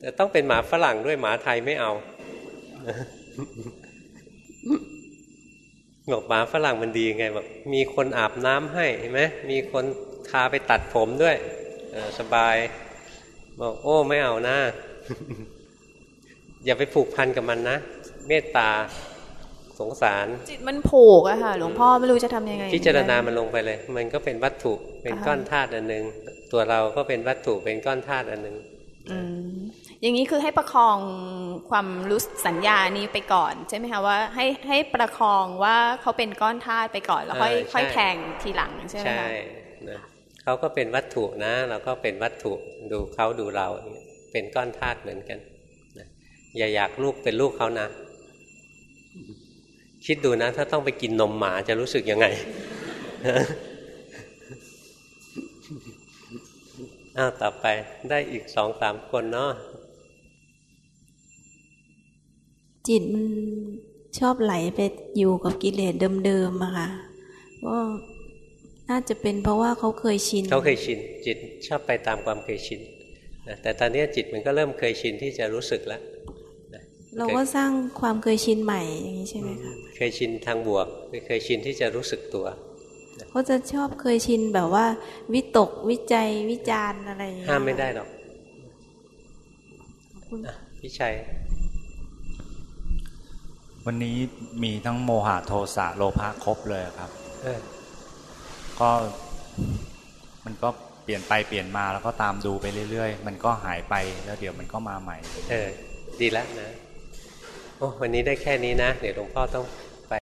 แต่ต้องเป็นหมาฝรั่งด้วยหมาไทยไม่เอาบอกหมาฝรั่งมันดีไงบอกมีคนอาบน้ำให้เห็นไหมมีคนพาไปตัดผมด้วยสบาย บอกโอ้ไม่เอานะ อย่าไปผูกพันกับมันนะ เมตตาสงสาร จิตมันผูกอะค่ะ หลวงพ่อไม่รู้จะทำยังไง พิจารณามันลงไปเลย มันก็เป็นวัตถุเป็นก้อนธาตุอันหนึ่งตัวเราก็เป็นวัตถุเป็นก้อนธาตุอันหนึ่งอย่างนี้คือให้ประคองความรู้สัญญานี้ไปก่อน ใช่ไหมคะว่าให้ให้ประคองว่าเขาเป็นก้อนธาตุไปก่อนแล้วค่อยค่อยแทงทีหลังใช่ไหมคะใช่ เขาก็เป็นวัตถุนะ เราก็เป็นวัตถุดูเขาดูเราเป็นก้อนธาตุเหมือนกันอย่าอยากลูกเป็นลูกเขานะ คิดดูนะ ถ้าต้องไปกินนมหมาจะรู้สึกยังไงอ้าวต่อไปได้อีกสองสามคนเนาะจิตมันชอบไหลไปอยู่กับกิเลสเดิมๆอะค่ะว่า น่าจะเป็นเพราะว่าเขาเคยชินเขาเคยชิน จิตชอบไปตามความเคยชินนะแต่ตอนนี้จิตมันก็เริ่มเคยชินที่จะรู้สึกแล้วเราก็สร้างความเคยชินใหม่อย่างนี้ใช่ไหมคะเคยชินทางบวกเคยชินที่จะรู้สึกตัวเขาจะชอบเคยชินแบบว่า วิตกวิจัยวิจารณ์อะไรอย่างเงี้ยห้ามไม่ได้หรอกพี่ชัยวันนี้มีทั้งโมหะโทสะโลภะครบเลยครับ ก็มันก็เปลี่ยนไปเปลี่ยนมาแล้วก็ตามดูไปเรื่อยๆ มันก็หายไปแล้วเดี๋ยวมันก็มาใหม่ เออ ดีแล้วนะโอ้วันนี้ได้แค่นี้นะ เดี๋ยวหลวงพ่อต้อง